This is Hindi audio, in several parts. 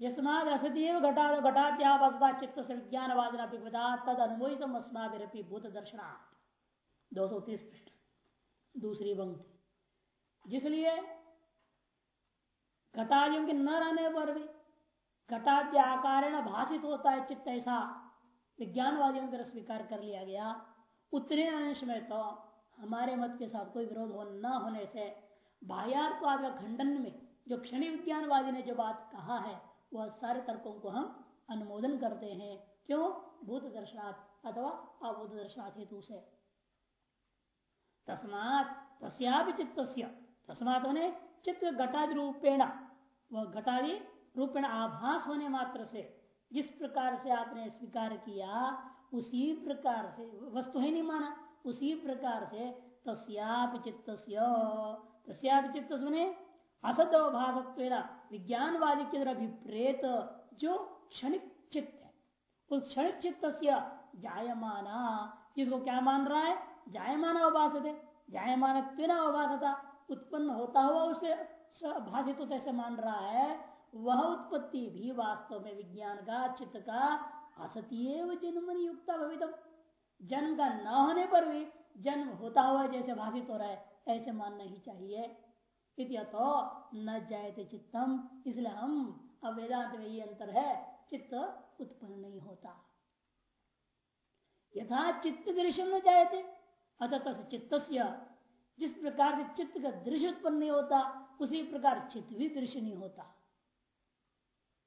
यस्माद विज्ञानवादिना तद अनुमोहित भूत दर्शनार्थ दो सौ तीस पृष्ठ। दूसरी पंक्ति। जिसलिए घटादियों के न रहने पर भी घटाद्य आकार भाषित होता है चित्त ऐसा विज्ञानवादियों द्वारा स्वीकार कर लिया गया। उतने अंश में तो हमारे मत के साथ कोई विरोध हो न होने से बाह्यार्थवाद का खंडन में जो क्षणिक विज्ञानवादी ने जो बात कहा है वह सारे तर्कों को हम अनुमोदन करते हैं। क्यों? भूत दर्शनाथ अथवा अभूत दर्शनाथ हेतु से। तस्मात तस्यापि चित्त तस्मात होने चित्त घटादि रूपेण वह घटादि रूपेण आभास होने मात्र से। जिस प्रकार से आपने स्वीकार किया, उसी प्रकार से वस्तु ही नहीं माना। उसी प्रकार से तस्यापि चित्त तस्यापि चित्त सुने असत भाषत्व विज्ञानवादी के द्वारा अभिप्रेत जो क्षणिक चित्त है। उस क्षणिक चित्त जायमाना, जिसको क्या मान रहा है? जायमाना उपास है जायमान उपासता? उत्पन्न होता हुआ उसे भाषित तो ऐसे मान रहा है। वह उत्पत्ति भी वास्तव में विज्ञान का, चित्त का असतीय जन्म युक्त भवित जन्म का न होने पर भी जन्म होता हुआ जैसे भाषित हो रहा है, ऐसे मानना ही चाहिए। तो न जायते चित्तम। इसलिए हम अब वेदांत में ये अंतर है, चित्त उत्पन्न नहीं होता। यथा चित्त दृश्य न जायते, अतः चित्त जिस प्रकार से चित्त का दृश्य उत्पन्न नहीं होता, उसी प्रकार चित्त भी दृश्य नहीं होता।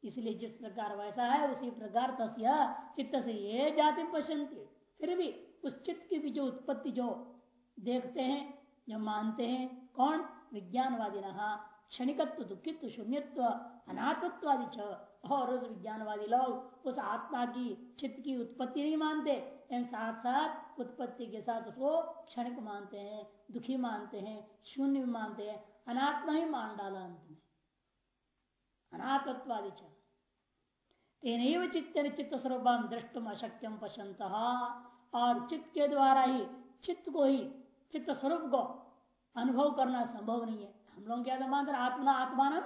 इसलिए जिस प्रकार वैसा है, उसी प्रकार तस्या चित्त से ये जाति पश्यंती फिर भी उस चित्त की भी जो उत्पत्ति जो देखते हैं, जो मानते हैं, कौन? विज्ञानवादी क्षणिकत्व, दुखित्व, शून्यत्व अनाथत्व आदि और उस विज्ञानवादी लोग, उस आत्मा की, चित्त की उत्पत्ति नहीं मानते। साथ साथ उत्पत्ति के साथ उसको क्षणिक मानते हैं, दुखी मानते हैं, शून्य मानते हैं, अनात्मा ही मान डाला अंत में। अनाथत्वादि तेन चित्त चित्त स्वरूप दृष्टुम अशक्यम पशंत और चित्त के द्वारा ही, चित्त को ही चित्त स्वरूप को अनुभव करना संभव नहीं है। हम लोग क्या मानते आत्मा आत्मान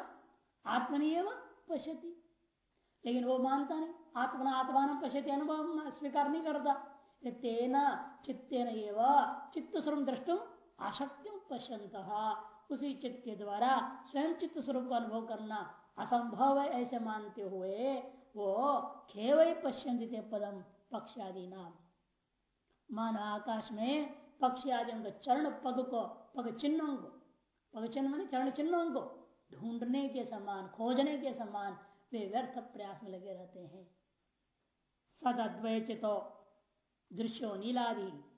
आत्मनि पश्यति। लेकिन वो मानता नहीं आत्मना आत्मान पश्यति अनुभव स्वीकार नहीं करता। तेना चित्तेन चित्त स्वरूप दृष्टुम आशक्तिम पश्यंत उसी चित्त के द्वारा स्वयं चित्त स्वरूप का अनुभव करना असंभव है, ऐसे मानते हुए वो खेवई पश्यंत पदम पक्ष आदि नाम मान आकाश में पक्षी आदि चरण पद को पग चिन्हों को पग चिन्ह मान चरण चिन्हों को ढूँढने के समान, खोजने के समान वे व्यर्थ प्रयास में लगे रहते हैं। सद अद्वैचितो दृश्यो नीलादि।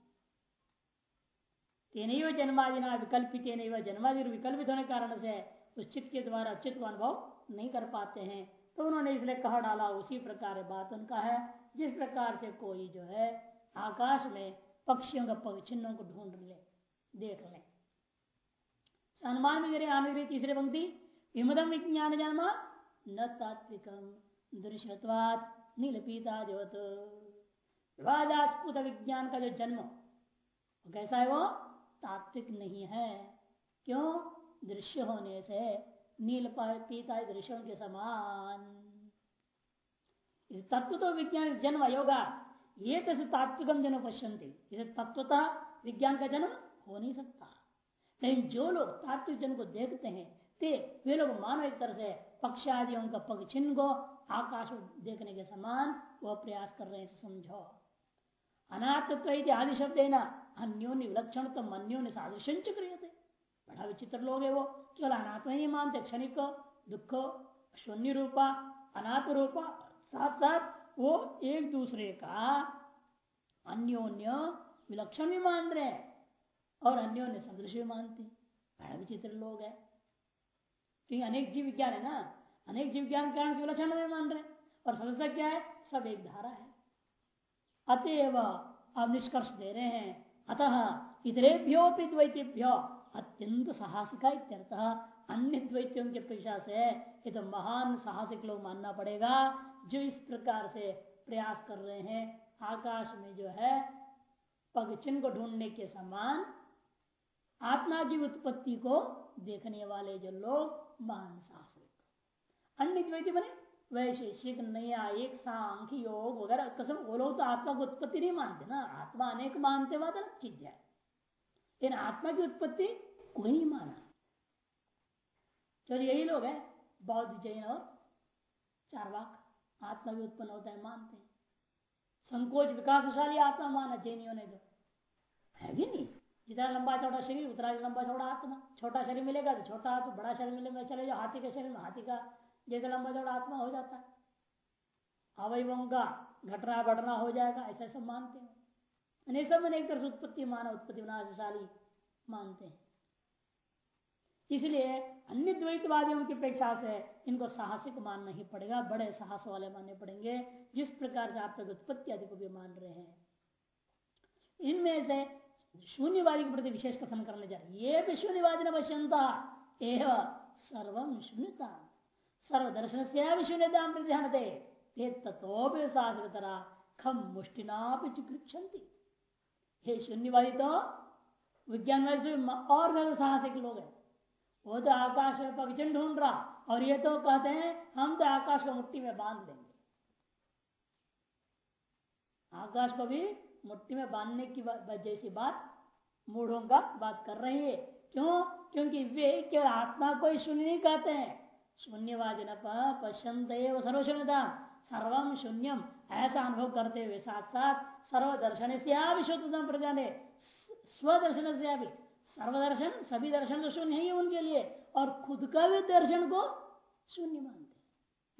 तेन जन्मादिना विकल्पित जन्मादि विकल्पित होने कारण से उस चित्त के द्वारा चित्त अनुभव नहीं कर पाते हैं। तो उन्होंने इसलिए कहा डाला, उसी प्रकार बात उनका है। जिस प्रकार से कोई जो है, आकाश में पक्षियों का पग को ढूंढ ले, देख ले। अनुमान में आने तीसरे पंक्ति विमदम विज्ञान जन्म, न तात्विकम दृश्यवाद नीलपीता ज्योत विवादास्पुत विज्ञान का जो जन्म कैसा है वो? तात्विक नहीं है। क्यों? दृश्य होने से, नील पीता दृश्यों के समान। इस तत्व तो विज्ञान जन्म योगा ये तो तात्विकम जन्म पश्यंते इसे तत्वता विज्ञान का जन्म हो नहीं सकता। लेकिन जो लोग तात्विक जन को देखते हैं, ते वे लोग मानो एक तरह से पक्ष आदियों का पग चिन्ह को आकाश देखने के समान वह प्रयास कर रहे हैं समझो। अनाथत्व आदि शब्द है ना, अन्योन्य विलक्षण तो अन्योन्य सादृश्य क्रिय थे बड़ा विचित्र लोग है वो, केवल अनात्म ही मानते, क्षणिक, दुख, शून्य रूपा अनाथ रूपा साथ साथ वो एक दूसरे का अन्योन्य विलक्षण भी मान रहे हैं। और अन्यों ने सदृश भी मानते बड़ा विचित्र लोग है। क्योंकि अनेक जीव विज्ञान है ना? अनेक जीव विज्ञान के कारण विलक्षण में मान रहे। और समझता क्या है? सब एक धारा है। अतएव अब निष्कर्ष दे रहे हैं। अतः इतरेभ्योपि द्वैतेभ्यो अत्यंत साहसिका इत्यर्थ अन्य द्वैतियों के पेशा से ये तो महान साहसिक लोग मानना पड़ेगा जो इस प्रकार से प्रयास कर रहे हैं। आकाश में जो है, पगचिन को ढूँढने के समान आत्मा की उत्पत्ति को देखने वाले जो लोग महान साहसिक अन्य द्वैती बने? वैशेषिक न्यायिक सांख्य योग वगैरह कसम वो लोग तो आत्मा की उत्पत्ति नहीं मानते ना? आत्मा अनेक मानते बात अलग चीज़ है। लेकिन आत्मा की उत्पत्ति कोई नहीं माना। चलो यही लोग है, बौद्ध जैन और चारवाक। आत्मा भी उत्पन्न होता है, मानते हैं। संकोच विकासशाली आत्मा माना जैनियों ने जो है भी नहीं? जितना लंबा चौड़ा शरीर, उतना लंबा चौड़ा आत्मा। छोटा शरीर मिलेगा तो छोटा तो बड़ा शरीर मिलेगा चले जाओ हाथी के शरीर में, हाथी का जैसे लंबा चौड़ा आत्मा हो जाता है। अवयवों का घटना बढ़ना हो जाएगा, ऐसा सब मानते हैं। सब एक तरह से उत्पत्ति माना उत्पत्ति, विनाशशाली मानते हैं। इसलिए अन्य द्वैतवादियों की अपेक्षा से इनको साहसिक मानना ही पड़ेगा, बड़े साहस वाले मानने पड़ेंगे, जिस प्रकार से आप तक उत्पत्ति आदि को भी मान रहे हैं। इनमें से शून्यवादी के प्रति विशेष कथन करने जा रहे ये भी शून्यवादी न पश्यंता एवं सर्वम शून्यता। सर्वदर्शन से शून्यता ध्यान दे तथो भी तरह खम मुष्टिना चिकृक्षंती हे शून्यवादी तो विज्ञान और ज़्यादा साहसिक लोग हैं। वो तो आकाश में पगचन ढूंढ रहा। और ये तो कहते हैं, हम तो आकाश को मुट्ठी में बाँध लेंगे आकाश को भी मुट्ठी में बांधने की जैसी बात मूढ़ों का बात कर रही है। क्यों? क्योंकि वे केवल आत्मा को ही शून्य नहीं कहते हैं। शून्यवाद न पश्यंत सर्वशून्यता सर्वम शून्यम। ऐसा अनुभव करते हुए साथ साथ सर्वदर्शन से शुद्धतम प्रजाने स्वदर्शन से भी सर्वदर्शन, सभी दर्शन तो शून्य ही है उनके लिए। और खुद का भी दर्शन को शून्य मानते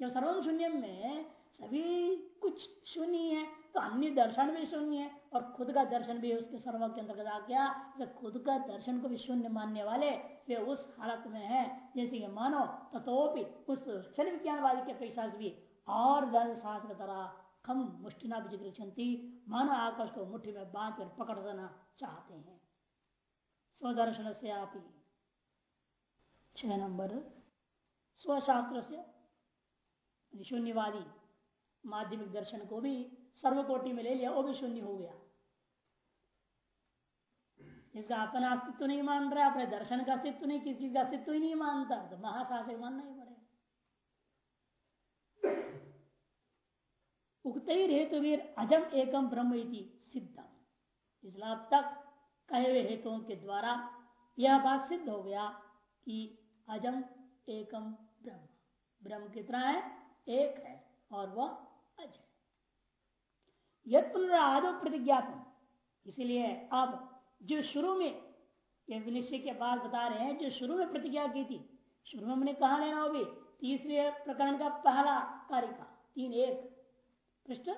जब सर्वम शून्य में सभी कुछ शून्य है तो अन्य दर्शन भी शून्य है और खुद का दर्शन भी उसके सर्व के अंतर्गत आ गया तो खुद का दर्शन को भी शून्य मानने वाले, वे उस हालत में है, जैसे कि मानो तथोपि उस क्षण विज्ञानवादी के अपेक्षा से भी और ज़्यादा साहस की तरह खम मुष्टिना भी मानो आकाश को मुट्ठी में बाँध कर पकड़ देना चाहते हैं। स्वदर्शन से आप ही। छह नंबर। स्वशास्त्र से शून्यवादी माध्यमिक दर्शन को भी सर्वकोटि में ले लिया, वो भी शून्य हो गया। इसका अपना अस्तित्व नहीं मान रहा, अपने दर्शन का अस्तित्व नहीं, किसी चीज़ का अस्तित्व ही नहीं मानता तो महासाहसिक मानना ही पड़ेगा। उक्त हेतुवीर अजम एकम ब्रह्म सिद्धम। इसलिए अब तक कहे हुए हेतुओं के द्वारा यह बात सिद्ध हो गया कि अजम एकम ब्रह्म। ब्रह्म कितना है? एक है, और वह अज है यद पुनरादो प्रतिज्ञापन इसीलिए अब जो शुरू में यह विनिश्चय के बाद बता रहे हैं, जो शुरू में प्रतिज्ञा की थी, शुरू में हमने कहा लेना होगी, तीसरे प्रकरण का पहला कार्य का तीन एक, पृष्ठ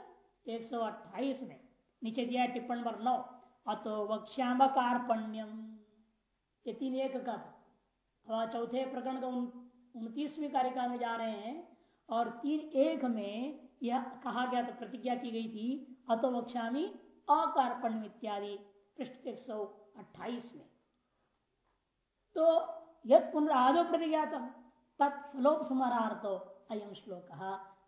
एक सौ अट्ठाईस में, नीचे दिया टिप्पण नंबर नौ, अतो वक्ष्याम कार्पण्यम ये तीन एक का था। चौथे प्रकरण का उनतीसवीं कार्यक्रम में जा रहे हैं, और तीन एक में यह कहा गया था, प्रतिज्ञा की गई थी अतो वक्ष्यामी अकार्पण्य इत्यादि, पृष्ठ एक सौ अट्ठाईस में। तो यद पुनरादो प्रतिज्ञातम तत्फलोपसमारार्थो अयम श्लोक।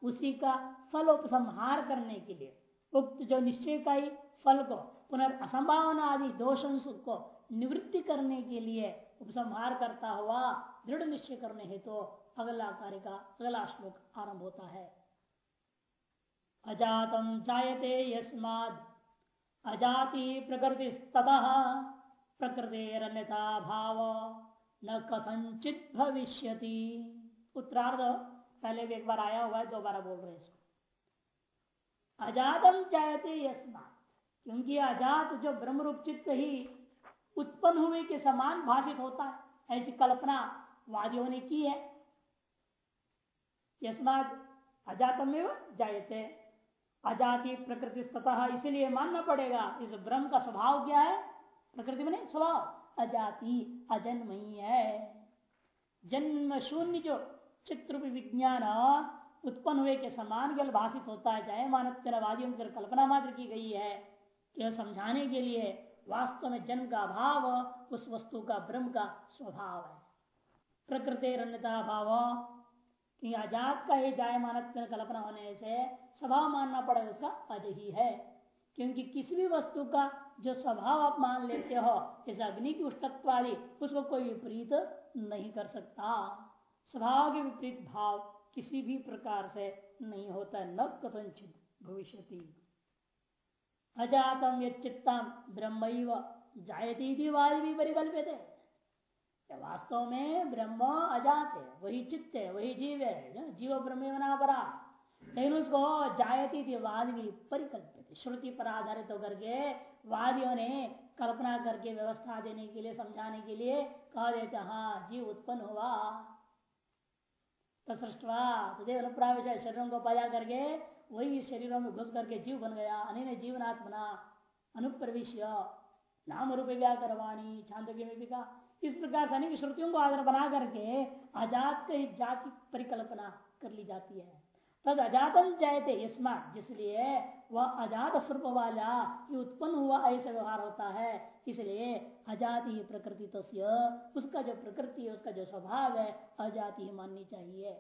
उसी का फलोपसंहार करने के लिए उक्त जो निश्चय का ही फल को पुनर्संभावना आदि दोषों को निवृत्ति करने के लिए उपसंहार करता हुआ दृढ़ निश्चय करने हेतु तो अगला कार्य का अगला श्लोक आरंभ होता है। अजातम जायते यस्माद। अजाति प्रकृति प्रकृतिरन्यथा भाव, न कथंचित भविष्य उत्तरार्ध, पहले भी एक बार आया हुआ है, दोबारा बोल रहे इसको। अजातम जायते यस्मात क्योंकि अजात जो ब्रह्म रूप चित्त ही उत्पन्न हुए के समान भाषित होता है, ऐसी कल्पना वादियों ने की है। यस्मात अजातम जायते। अजाति प्रकृति तथा इसीलिए मानना पड़ेगा। इस ब्रह्म का स्वभाव क्या है? प्रकृति में स्वभाव। अजाति अजन्मयी है। जन्म शून्य जो चित्र विज्ञान उत्पन्न हुए के समान केवल भाषित होता है, चाहे मानव वादियों की कल्पना मात्र की गई है। केवल समझाने के लिए वास्तव में जन्म का भाव उस वस्तु का ब्रह्म का स्वभाव है। प्रकृति रण्यता भाव आज़ाद का ही जायमान कल्पना होने से स्वभाव मानना पड़े उसका अज ही है। क्योंकि किसी भी वस्तु का जो स्वभाव आप मान लेते हो जैसे अग्नि की उष्टत्वादी उसको कोई विपरीत नहीं कर सकता। स्वभाव के विपरीत भाव किसी भी प्रकार से नहीं होता न कथनचित भविष्य अजातम ये चित्तम ब्रह्म जायती वाद भी परिकल्पित है वास्तव में ब्रह्म अजात है, वही चित्त है, वही जीव है जीव ब्रह्म बना पड़ा लेकिन उसको जायती थी वाद भी परिकल्पित। श्रुति पर आधारित होकर के वादियों ने कल्पना करके व्यवस्था देने के लिए, समझाने के लिए कह देते हाँ जीव उत्पन्न हुआ। तसृष्टवा तदे अनुप्रावेश शरीरों को पैदा करके वही शरीरों में घुस करके जीव बन गया। अने जीवनात्मना अनुप्रवेश नाम रूप व्याकरवाणी, छांदोग्य में भी इस प्रकार से अनेक श्रुतियों को आधार बना करके आज़ाद जाति परिकल्पना कर ली जाती है। तद अजातन चाहते इसमा जिसलिए वह अजात स्वरूप वाला उत्पन्न हुआ, ऐसा व्यवहार होता है। इसलिए अजाति ही प्रकृति तस्य, उसका जो प्रकृति है, उसका जो स्वभाव है, अजाति ही माननी चाहिए।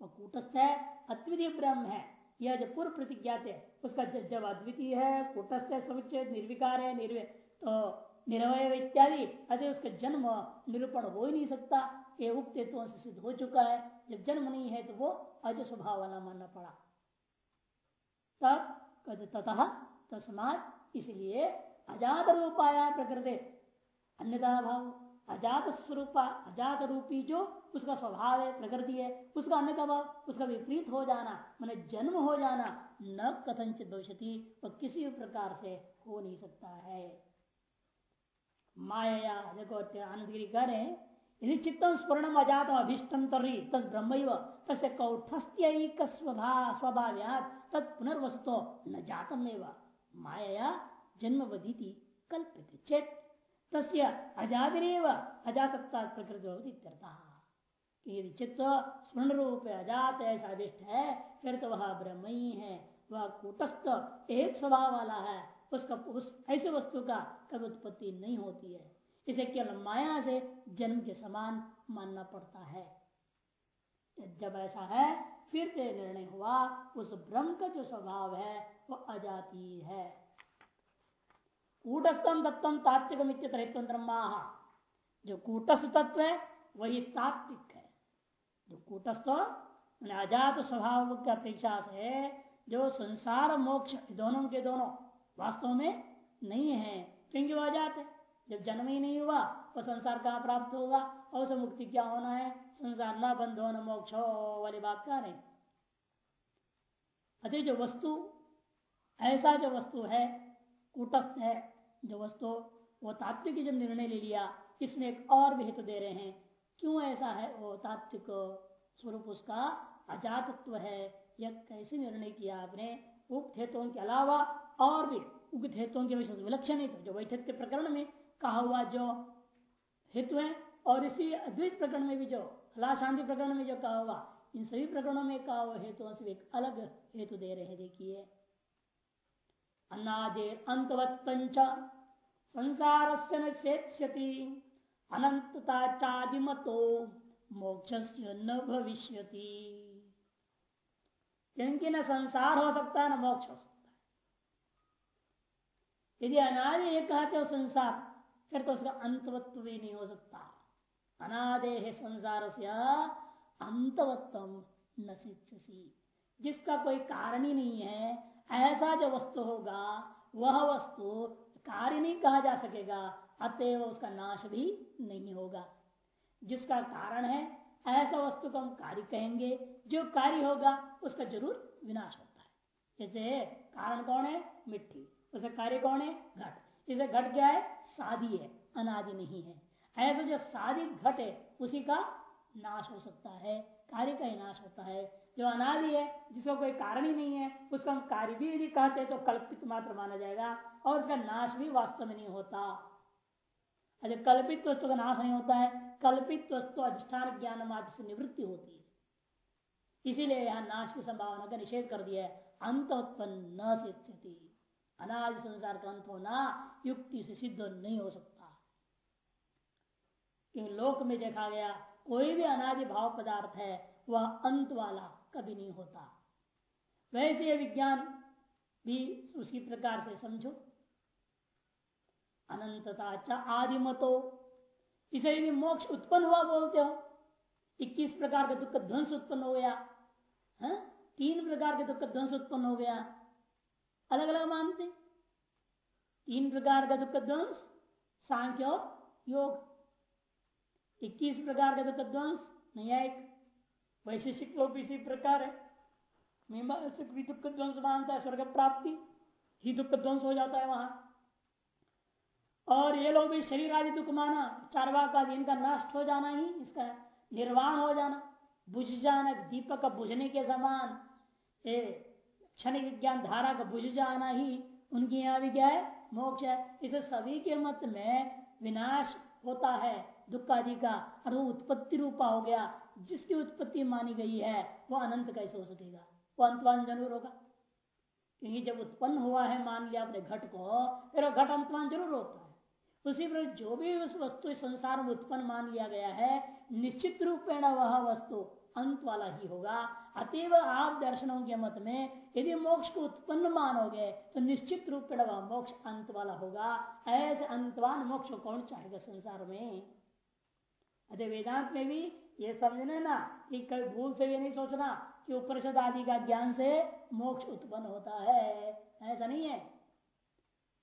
वह कूटस्थ है, अद्वितीय ब्रह्म है। यह जो पूर्व प्रतिज्ञात है उसका जब अद्वितीय है, कूटस्थ है, समुच्चय, निर्विकार है निर्वय तो निरवय इत्यादि, अतः उसका जन्म निरूपण हो ही नहीं सकता। ये उक्त सिद्ध हो चुका है। जब जन्म नहीं है तो वो अज स्वभाव वाला मानना पड़ा। तब ततः तस्मात इसलिए अजात रूपाया प्रकृति। अन्यथा भाव अजात स्वरूप अजात रूपी जो, उसका स्वभाव है, प्रकृति है, उसका अन्य भाव, उसका विपरीत हो जाना, मैंने जन्म हो जाना, न कथनचित भविष्य वह किसी भी प्रकार से हो नहीं सकता है। माया देखो आनंदगिरी कह रहे हैं यदि चित्तम स्वर्णम अजात अभिष्टम तरी तद ब्रह्म तस्य कौठस्थ्य स्वभाव तत् पुनर्वस्तो न जातम माया जन्मवदी कल्पित चेत। तस्य अजादिरेव अजातत्ता प्रकृति होती यदि चित्त स्मरण रूप अजात ऐसा अभिष्ट है फिर तो वह ब्रह्म ही है वह कूटस्थ एक स्वभाव वाला है उसका उस ऐसे वस्तु का कभी उत्पत्ति नहीं होती है। इसे केवल माया से जन्म के समान मानना पड़ता है। जब ऐसा है, फिर से निर्णय हुआ, उस ब्रह्म का जो स्वभाव है वह अजाति है। कूटस्थम तत्व तात्विक जो कूटस्थ तत्व है, वही तात्विक है। जो कूटस्थ अजात स्वभाव की अपेक्षा से, जो संसार मोक्ष दोनों के दोनों वास्तव में नहीं है, क्योंकि वह अजात है। जब जन्म ही नहीं हुआ तो संसार कहाँ प्राप्त होगा? और उसे मुक्ति क्या होना है? संसार न हो न मोक्ष हो वाली बात कह रहे? अतः जो वस्तु, ऐसा जो वस्तु है, कूटस्थ है, जो वस्तु, वो तात्विक जब निर्णय ले लिया, इसमें एक और भी हित दे रहे हैं। क्यों ऐसा है? वो तात्विक स्वरूप उसका अजातत्व है। यह कैसे निर्णय किया आपने? उक्त हेतुओं के अलावा और भी उक्त हेतुओं के विशेष विलक्षण हित, जो वैथित्य प्रकरण में कहा हुआ जो हेतु है, और इसी अद्वैत प्रकरण में भी जो हला शांति प्रकरण में जो कहा हुआ, इन सभी प्रकरणों में कहा हुआ हेतुओं से एक अलग हेतु दे रहे देखिए। अनादे अंतवत् संसार से नेत्स्यति अनंतता चादिमतो मोक्ष न भविष्य क्योंकि न संसार हो सकता है न मोक्ष हो सकता। है यदि अनादि एक कहते हो संसार फिर तो उसका अंतवत्व भी नहीं हो सकता। अनादे है संसार से अंतवत्व न जिसका कोई कारण ही नहीं है, ऐसा जो वस्तु होगा, वह वस्तु कार्य नहीं कहा जा सकेगा, अतएव उसका नाश भी नहीं होगा। जिसका कारण है, ऐसा वस्तु को हम कार्य कहेंगे, जो कार्य होगा, उसका ज़रूर विनाश होता है। जैसे कारण कौन है? मिट्टी। उसका कार्य कौन है? घट। इसे घट क्या है? सादी है, अनादि नहीं है। ऐसा जो सादी घट है, उसी का नाश हो सकता है, कार्य का ही नाश होता है। जो अनादि है, जिसका कोई कारण ही नहीं है, उसका हम कार्य भी यदि कहते तो कल्पित मात्र माना जाएगा, और उसका नाश भी वास्तव में नहीं होता। अच्छा कल्पित वस्तु का नाश नहीं होता है, कल्पित वस्तु अधिष्ठान ज्ञान मात्र से निवृत्ति होती है। इसीलिए यहाँ नाश की संभावना का निषेध कर दिया है अंत उत्पन्न अनाज संसार का अंत होना युक्ति से सिद्ध नहीं हो सकता। क्योंकि लोक में देखा गया कोई भी अनादि भाव पदार्थ है, वह अंत वाला कभी नहीं होता। वैसे विज्ञान भी उसी प्रकार से समझो। अनंतता आदि मतो इसे भी मोक्ष उत्पन्न हुआ बोलते हो इक्कीस प्रकार का दुख ध्वंस उत्पन्न हो गया? है? तीन प्रकार के दुख ध्वंस उत्पन्न हो गया। अलग अलग मानते। तीन प्रकार का दुख ध्वंस सांख्य और योग। इक्कीस प्रकार का दुख ध्वंस न्यायिक, वैशेषिक लोग इसी प्रकार है। भी दुख ध्वंस मानता है, स्वर्ग प्राप्ति, ही दुख ध्वंस हो जाता है वहाँ। और ये लोग भी शरीर आदि दुख माना चारवा का इनका नष्ट हो जाना ही, इसका निर्वाण हो जाना, बुझ जाना, दीपक का बुझने के समान। क्षण विज्ञान धारा का बुझ जाना ही उनके यहाँ भी क्या है मोक्ष है। इसे सभी के मत में विनाश होता है। दुख आदि का और वो उत्पत्ति रूपा हो गया, जिसकी उत्पत्ति मानी गई है वो अनंत कैसे हो सकेगा? वो अंतवान ज़रूर होगा। क्योंकि जब उत्पन्न हुआ है, मान लिया अपने घट को, फिर घट अंतवान ज़रूर होता है। उसी पर जो भी उस वस्तु संसार में उत्पन्न मान लिया गया है, निश्चित रूपेण वह वस्तु अंत वाला ही होगा। अतएव आप दर्शनों के मत में यदि मोक्ष को उत्पन्न मानोगे तो निश्चित रूप में वह मोक्ष अंत वाला होगा। ऐसे अंतवान मोक्ष कौन चाहेगा संसार में? अतः वेदांत में भी ये समझना ना, कि कभी भूल से ये नहीं सोचना कि उपनिषद आदि का ज्ञान से मोक्ष उत्पन्न होता है। ऐसा नहीं है।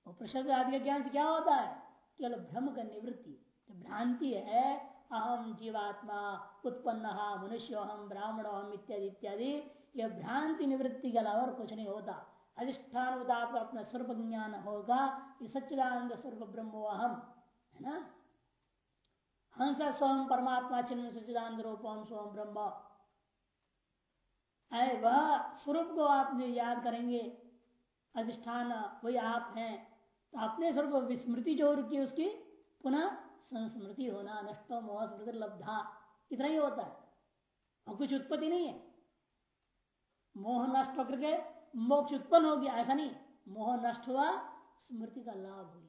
उपनिषद आदि का ज्ञान से क्या होता है? केवल भ्रम का निवृत्ति भ्रांति है। अहम जीवात्मा, उत्पन्न मनुष्य हम ब्राह्मण हम इत्यादि इत्यादि। यह भ्रांति निवृत्ति के अलावा कुछ नहीं होता। अधिष्ठान आपका अपना स्वरूप ज्ञान होगा। ये सच्चिदानंद स्वरूप ब्रह्मो अहम है ना? हंस स्वयं परमात्मा, चिन्ह, सच्चिदानंद, रूपम, स्वयं ब्रह्म। वह स्वरूप को आप याद करेंगे। अधिष्ठान, वही आप हैं। तो अपने स्वरूप विस्मृति जो रुकी उसकी, पुनः संस्मृति होना, नष्ट मोह स्मृति लब्धा। इतना ही होता है। और कुछ उत्पत्ति नहीं है। मोह नष्ट होकर के मोक्ष उत्पन्न हो गया, ऐसा नहीं। मोह नष्ट हुआ, स्मृति का लाभ हुई।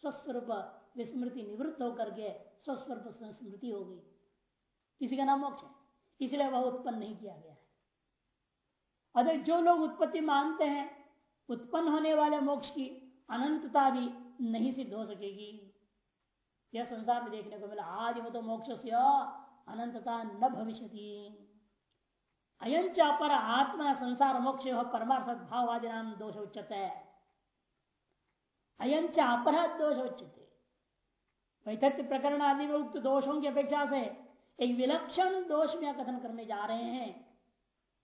स्वस्वरूप विस्मृति निवृत्त होकर के स्वस्वरूप संस्मृति हो गई। किसी का नाम मोक्ष है। इसलिए वह उत्पन्न नहीं किया गया है। अगर जो लोग उत्पत्ति मानते हैं, उत्पन्न होने वाले मोक्ष की अनंतता भी नहीं सिद्ध हो सकेगी। यह संसार में देखने को मिला। आदि तो मोक्ष से अनंतता न भविष्य अयंच अपर आत्मा संसार मोक्ष परमार्थ भाववादी नाम दोष उच्चते अयंच अपर दोष उच्चते वैतथ्य प्रकरण आदि में उक्त दोषों की अपेक्षा से एक विलक्षण दोष में कथन करने जा रहे हैं।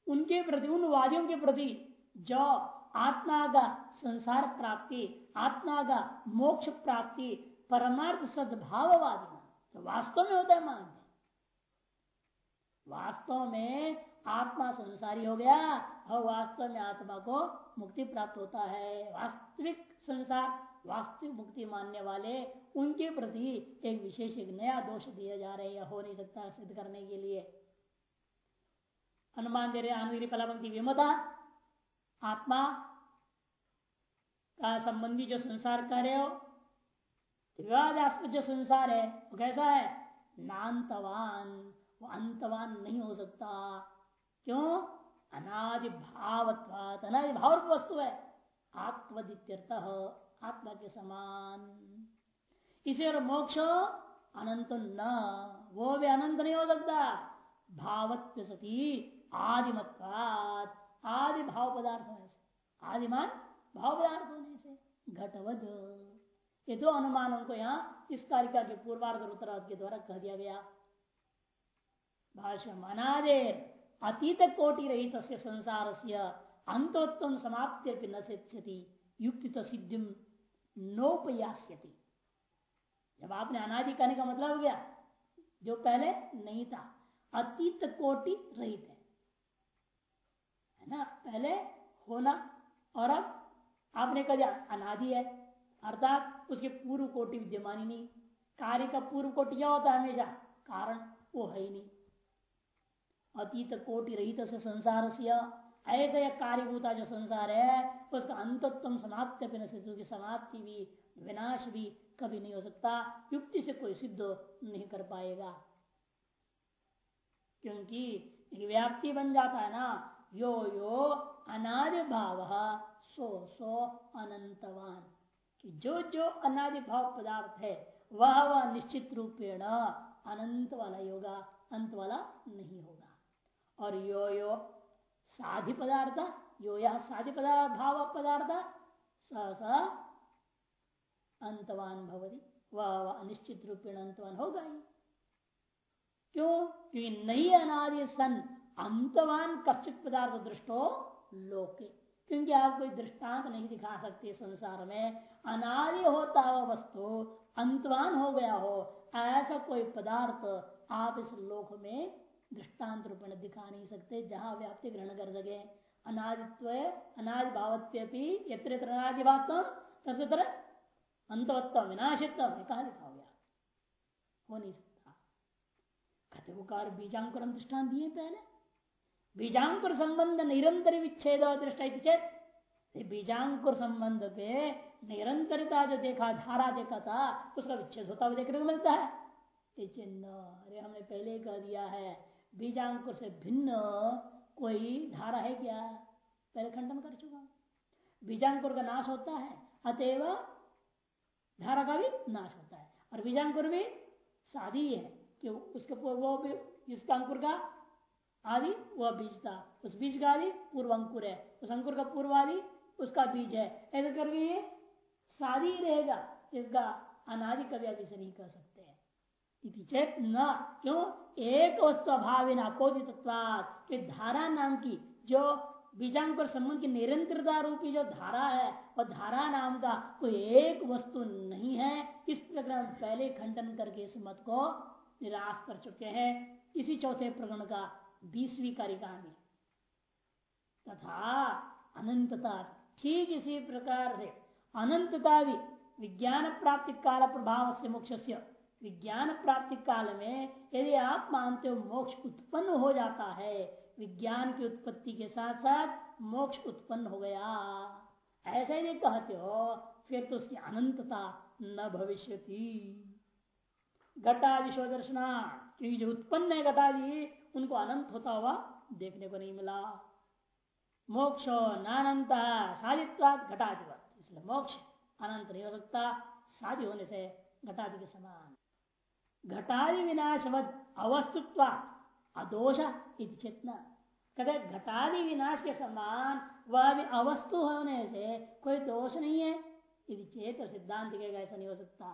उनके प्रति, उन वादियों के प्रति जो आत्मा का संसार प्राप्ति, आत्मा का मोक्ष प्राप्ति परमार्थ सद्भाववादी तो वास्तव में होता है मानते वास्तव में आत्मा संसारी हो गया, और वास्तव में आत्मा को मुक्ति प्राप्त होता है। वास्तविक संसार, वास्तविक मुक्ति मानने वाले, उनके प्रति एक विशेष एक नया दोष दिया जा रहे हैं हो नहीं सकता सिद्ध करने के लिए। अनुमान दे रहे आनवीर फलापंक्ति विमता, आत्मा का संबंधी जो संसार कर रहे विवादास्पद जो संसार है, वो कैसा है? नान्तवान वो अंतवान नहीं हो सकता। क्यों? अनादि भावत्वात। अनादि भाव वस्तु है। आत्मदित्यर्थ, आत्मा के समान। इसे और मोक्ष? अनंत न। वो भी अनंत नहीं हो सकता। भावत्व सती, आदिमत्वात। आदि भाव पदार्थ होने से। आदिमान भाव पदार्थ होने से। घटवध ये दो अनुमानों को यहाँ इस कारिका के पूर्वार्ध और उत्तरार्ध के द्वारा कह दिया गया। भाष्य मनादेर अतीत कोटि रहित संसार से अंतोत्तम समाप्ति न सिद्धि युक्ति सिद्धि नोपयास्यति। जब आपने अनादि कहने का मतलब गया, जो पहले नहीं था अतीत कोटि रहित है। है ना? पहले होना और अब आपने कहा अनादि है। अर्थात उसके पूर्व कोटि विद्यमान ही नहीं। कार्य का पूर्व कोटि क्या होता है हमेशा? कारण वो है ही नहीं। अतीत कोटि रहित से संसार से ऐसा यह कार्यभूता जो संसार है, उसका अंतोत्तम समाप्त की समाप्ति भी, विनाश भी कभी नहीं हो सकता। युक्ति से कोई सिद्ध नहीं कर पाएगा। क्योंकि व्याप्ति बन जाता है ना यो यो अनाद भाव सो सो अनंतवान। कि जो जो अनादि भाव पदार्थ है, वह वह निश्चित रूपेण अनंत वाला योगा अंत वाला नहीं होगा। और यो यो साधि पदार्थ, यो यह साधि पदार्थ भाव पदार्थ, स अंतवान भवती। वह वह अनिश्चित रूपेण अंतवान होगा ही। क्यों? क्योंकि नई अनादि सन अंतवान कश्चित पदार्थ दृष्टो लोके। क्योंकि आप कोई दृष्टांत नहीं दिखा सकते संसार में। अनादि होता हो वस्तु, अंतवान हो गया हो, ऐसा कोई पदार्थ आप इस लोक में दृष्टांत रूप में दिखा नहीं सकते, जहाँ व्याप्ति ग्रहण कर सके। अनादित्व अनादि भावत्वी यत्र अनादि भाव तत्र अंतवत्व, विनाशित्व कहा लिखा हो? गया हो नहीं सकता। कथोकार बीजांकुर दृष्टान दिए पहले। बीजांकुर संबंध निरंतर विच्छेद दृष्टा चेत बीजांकुर संबंध के निरंतरता जो देखा, धारा देखा था, उसका विच्छेद होता हुआ देखने को मिलता है। अरे हमने पहले कह दिया है, बीजांकुर से भिन्न कोई धारा है क्या? पहले खंडन कर चुका बीजांकुर का नाश होता है, अतएव धारा का भी नाश होता है। और बीजांकुर भी शादी है कि उसके वो भी जिसका अंकुर का आदि, वह बीज था। उस बीज का आदि पूर्व अंकुर है। उस अंकुर का पूर्व आदि उसका बीज है। ऐसा करके ये शादी रहेगा। इसका अनादि कभी अभी से नहीं कर सकते चेत न, क्यों? एक वस्तु अभाव अपोदित धारा नाम की जो बीजांकुर संबंध की निरंतरता रूपी जो धारा है, वह धारा नाम का कोई एक वस्तु नहीं है। इस प्रकार पहले खंडन करके इस मत को निराश कर चुके हैं। इसी चौथे प्रकरण का बीसवीं कारिका में तथा अनंतता ठीक इसी प्रकार से अनंतता भी विज्ञान प्राप्ति काल प्रभाव से मोक्ष विज्ञान प्राप्ति काल में यदि आप मानते हो मोक्ष उत्पन्न हो जाता है, विज्ञान की उत्पत्ति के साथ साथ मोक्ष उत्पन्न हो गया। ऐसा ही कहते हो, फिर तो उसकी अनंतता न भविष्य घटादिशो दर्शना क्योंकि जो उत्पन्न है घटादि उनको अनंत होता हुआ देखने को नहीं मिला। मोक्ष नानंत साधित्वाद घटाधिवत इसलिए मोक्ष अनंत नहीं हो सकता शादी होने से घटादि के समान। घटादि विनाशवद अवस्तुत्व अदोष चेतना। कहते घटादि विनाश के समान वह भी अवस्तु होने से कोई दोष नहीं है यदि चेत और सिद्धांत के ऐसा नहीं हो सकता।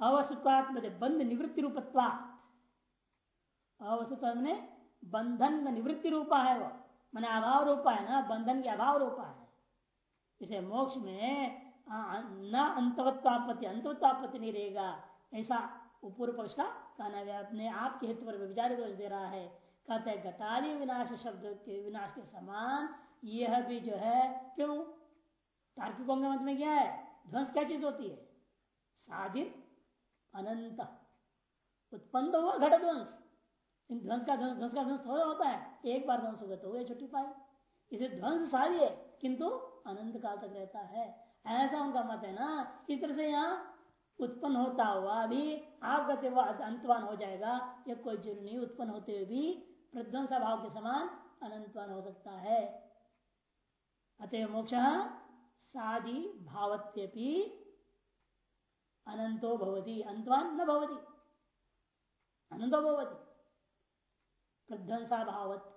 अवस्तुत्वात्म बंद निवृत्ति रूपत्वा अवस्तुत्व बंधन का निवृत्ति रूपा है वो। मैंने अभाव रूपा है ना, बंधन के अभाव रूपा है। इसे मोक्ष में न अंतवत्वापत्ति अंतवत्वापत्ति नहीं रहेगा। ऐसा पूर्व पक्ष का कहना है। अपने आप के हेतु पर विचार दोष दे रहा है। कहते हैं घटाली विनाश शब्द के विनाश के समान यह भी जो है, क्यों? तार्किकों के मत में क्या है? ध्वंस क्या चीज़ होती है? साधित, अनंत, उत्पन्न हुआ घट ध्वंस। ध्वंस का ध्वंस ध्वंस का ध्वंस थोड़ा होता है, एक बार ध्वंस हो गया तो छुट्टी पाई। इसे ध्वंस सारी है, किंतु अनंत काल तक रहता है। ऐसा उनका मत है ना, इस तरह से यहाँ उत्पन्न होता हुआ भी, आप कहते हुआ अंतवान हो जाएगा, या कोई ज़रूरी नहीं, उत्पन्न होते हुए भी प्रध्वंस भाव के समान अनंतवान हो सकता है। अतः मोक्ष साधि भावत्यपि अनंतो भवती, अंतवान न भवती। अनंतो भवती। प्रध्वंसा भावत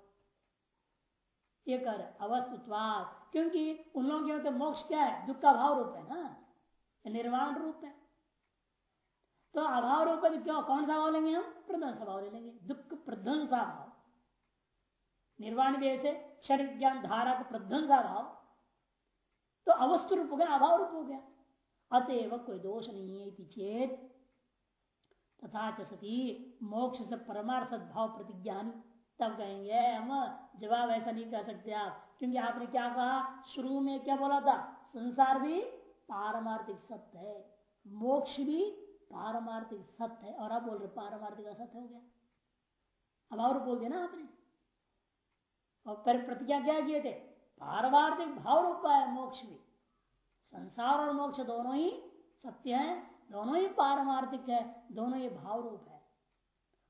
ये कर अवस्तुत्वाद क्योंकि उन लोगों के मोक्ष क्या है? दुख का भाव रूप है ना? निर्वाण रूप है। तो अभाव रूप में क्यों? कौन सा भाव लेंगे हम? प्रध्वंस भाव ले लेंगे। दुख प्रध्वंसा भाव। निर्वाण भी ऐसे शरीर ज्ञान धारा का प्रध्वंसा भाव। तो अवस्तु रूप हो गया, अभाव रूप हो गया। अतएव कोई दोष नहीं है चेत। तथा सती मोक्ष से परमार सद्भाव प्रतिज्ञानी। तब कहेंगे हम जवाब ऐसा नहीं कह सकते आप, क्योंकि आपने क्या कहा? शुरू में क्या बोला था? संसार भी पारमार्थिक सत्य है। मोक्ष भी पारमार्थिक सत्य है। और आप बोल रहे पारमार्थिक असत्य हो गया। अब और बोल दिया ना आपने। और फिर प्रतिज्ञा क्या किए थे? पारमार्थिक भाव रूप है मोक्ष भी। संसार और मोक्ष दोनों ही सत्य है। दोनों ही पारमार्थिक है, दोनों ही भाव रूप है।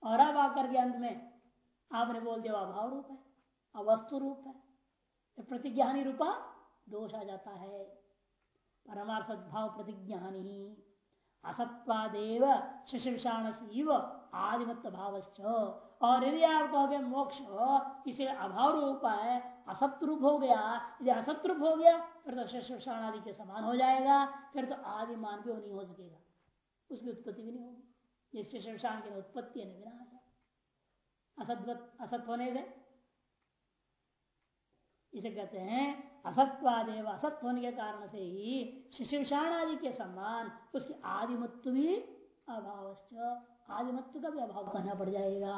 और अब आकर के अंत में आपने बोल दिया अभाव रूप है अवस्तु रूप है। तो प्रतिज्ञानी रूपा दोष आ जाता है। परमार सद्भाव प्रतिज्ञानी असत्वादेव शश विषाण आदिमत्व भाव और यदि आप कहोगे मोक्ष किसी अभाव रूप है असत्य रूप हो गया, यदि असत्य रूप हो गया, फिर तो शशान आदि के समान हो जाएगा, फिर तो आदि मान भी नहीं हो सकेगा। उसकी उत्पत्ति भी नहीं होगी। जिससे शशान की उत्पत्ति है विनाश असत असत होने से, इसे कहते हैं असत्वादेव। असत्व होने के कारण से ही शिशिवषाण आदि के समान उसकी आदिमत्व भी अभाव आदिमत्व का भी अभाव कहना पड़ जाएगा।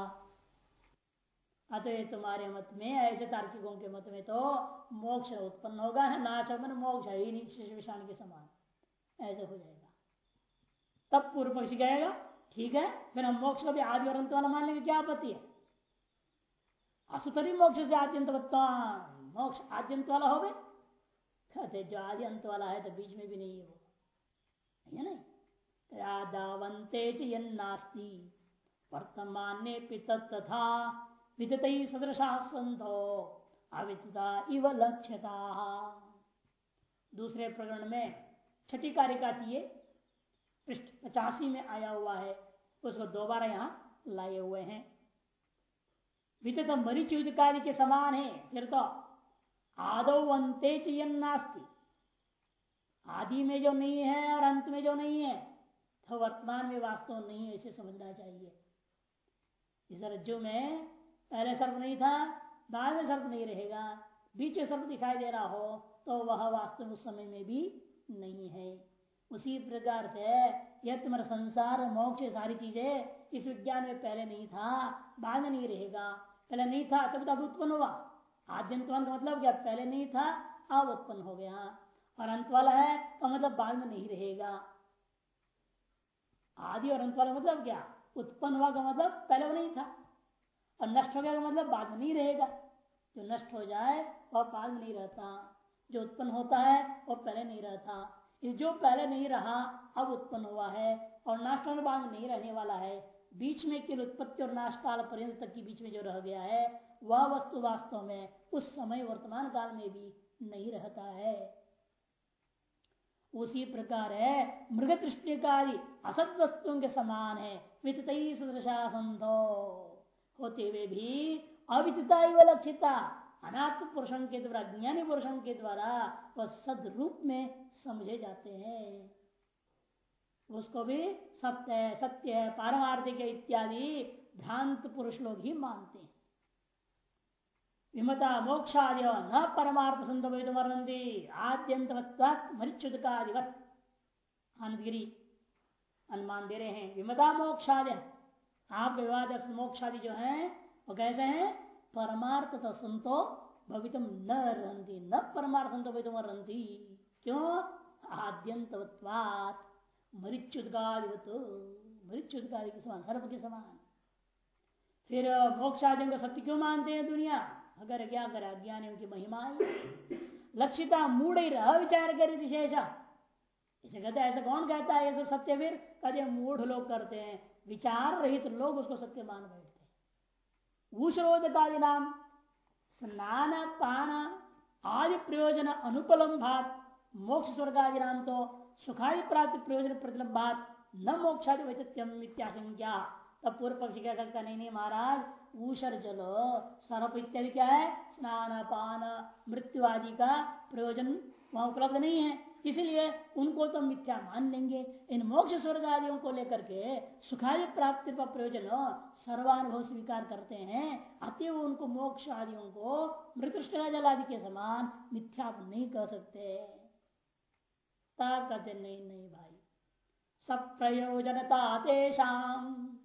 अतः तुम्हारे मत में, ऐसे तार्किकों के मत में तो मोक्ष उत्पन्न होगा, नाश होगा, मोक्ष है ही नहीं शिशिवषाण के समान। ऐसे हो जाएगा। तब पूर्व पक्षी कहेगा, ठीक है, फिर हम मोक्ष का भी आदि और अंत वाला मान लेंगे, क्या आपत्ति है? असुतरी मोक्ष से आद्यंत मोक्ष आद्यंत वाला हो गए कहते जो आदि अंत वाला है तो बीच में भी नहीं है वो है नहीं दावंते नास्ती, वर्तमान तथा विदित सदृशा संतो अविदता इव लक्ष्यता। दूसरे प्रकरण में छठी कारिका थी पृष्ठ पचासी में आया हुआ है, उसको दोबारा यहाँ लाए हुए हैं। विदित मरीच कार्य के समान है, फिर तो आदो अंते नास्ती। आदि में जो नहीं है और अंत में जो नहीं है तो वर्तमान में वास्तव नहीं है, इसे समझना चाहिए। इस रज्जु में पहले सर्प नहीं था, बाद में सर्प नहीं रहेगा। बीच में सर्प दिखाई दे रहा हो तो वह वास्तव उस समय में भी नहीं है। उसी प्रकार से यह तुम्हारा संसार, मोक्ष सारी चीज़ें इस विज्ञान में पहले नहीं था, बाद नहीं रहेगा। पहले नहीं था, तब तब उत्पन्न हुआ। आद्यंतवान का मतलब क्या? पहले नहीं था, अब उत्पन्न हो गया। और अंत वाला है तो मतलब बाद में नहीं रहेगा। आदि और अंत वाला मतलब क्या? उत्पन्न हुआ का मतलब पहले नहीं था। और नष्ट हो गया का मतलब बाद में नहीं रहेगा। जो नष्ट हो जाए, वह बाद में नहीं रहता। जो उत्पन्न होता है, वह पहले नहीं रहता। इस जो पहले नहीं रहा, अब उत्पन्न हुआ है और नष्ट होने नहीं रहने वाला है। बीच में केवल उत्पत्ति और नाश काल पर्यंत तक के बीच में जो रह गया है, वह वस्तु वास्तव में उस समय वर्तमान काल में भी नहीं रहता है। उसी प्रकार है मृग तृष्टि कार्य असत वस्तुओं के समान है। वित्त सदृशा होते हुए भी अवितता लक्षिता, अनात्म पुरुषों के द्वारा ज्ञानी पुरुषों के द्वारा वह सद रूप में समझे जाते हैं। उसको भी सत्य है सत्य है, पारमार्थिक इत्यादि भ्रांत पुरुष लोग ही मानते हैं। विमता मोक्षादि न परमार्थ संत मरंदी आद्यंत मरिचुदकादिवत आनंदगिरी, अनुमान दे रहे हैं। विमता मोक्षादि आप विवाद मोक्षादि जो है, वो कैसे हैं? परमार्थ संतो भवितम न रहती, न परमार्थ संतो भवितम रंती क्यों? आद्यंतवत्वात। मरिचुदकादिवत मरिचुदकादि के समान सर्प के समान। फिर मोक्षादियों का सत्य क्यों मानते हैं दुनिया? अगर क्या की महिमा लक्षिता मूड ही रह विचार करे विशेष इसे कहते ऐसा कौन कहता है? ये सत्यवीर कहते मूढ़ लोग करते हैं। विचार रहित लोग उसको सत्य मान बैठते ऊषरोधकादि नाम, स्नान पान, आदि प्रयोजन अनुपलम भात मोक्ष स्वर्ग आदि नाम तो सुखादि प्राप्ति प्रयोजन प्रतिलम्भात न मोक्षादि वैचित्यम इत्याशंका तब पूर्व पक्ष कह सकता, नहीं नहीं, महाराज, ऊषर जल, सर्प इत्यादि क्या है? स्नान, पान, मृत्यु आदि का प्रयोजन वहाँ उपलब्ध नहीं है। इसलिए उनको तो मिथ्या मान लेंगे। इन मोक्ष स्वर्ग आदियों को लेकर के सुखादि प्राप्ति का प्रयोजन सर्वानुभव स्वीकार करते हैं। अतएव उनको मोक्ष आदियों को मृतृष्ट जल आदि के समान मिथ्या नहीं कर सकते। कहते नहीं नहीं भाई। सब प्रयोजनता तेषाम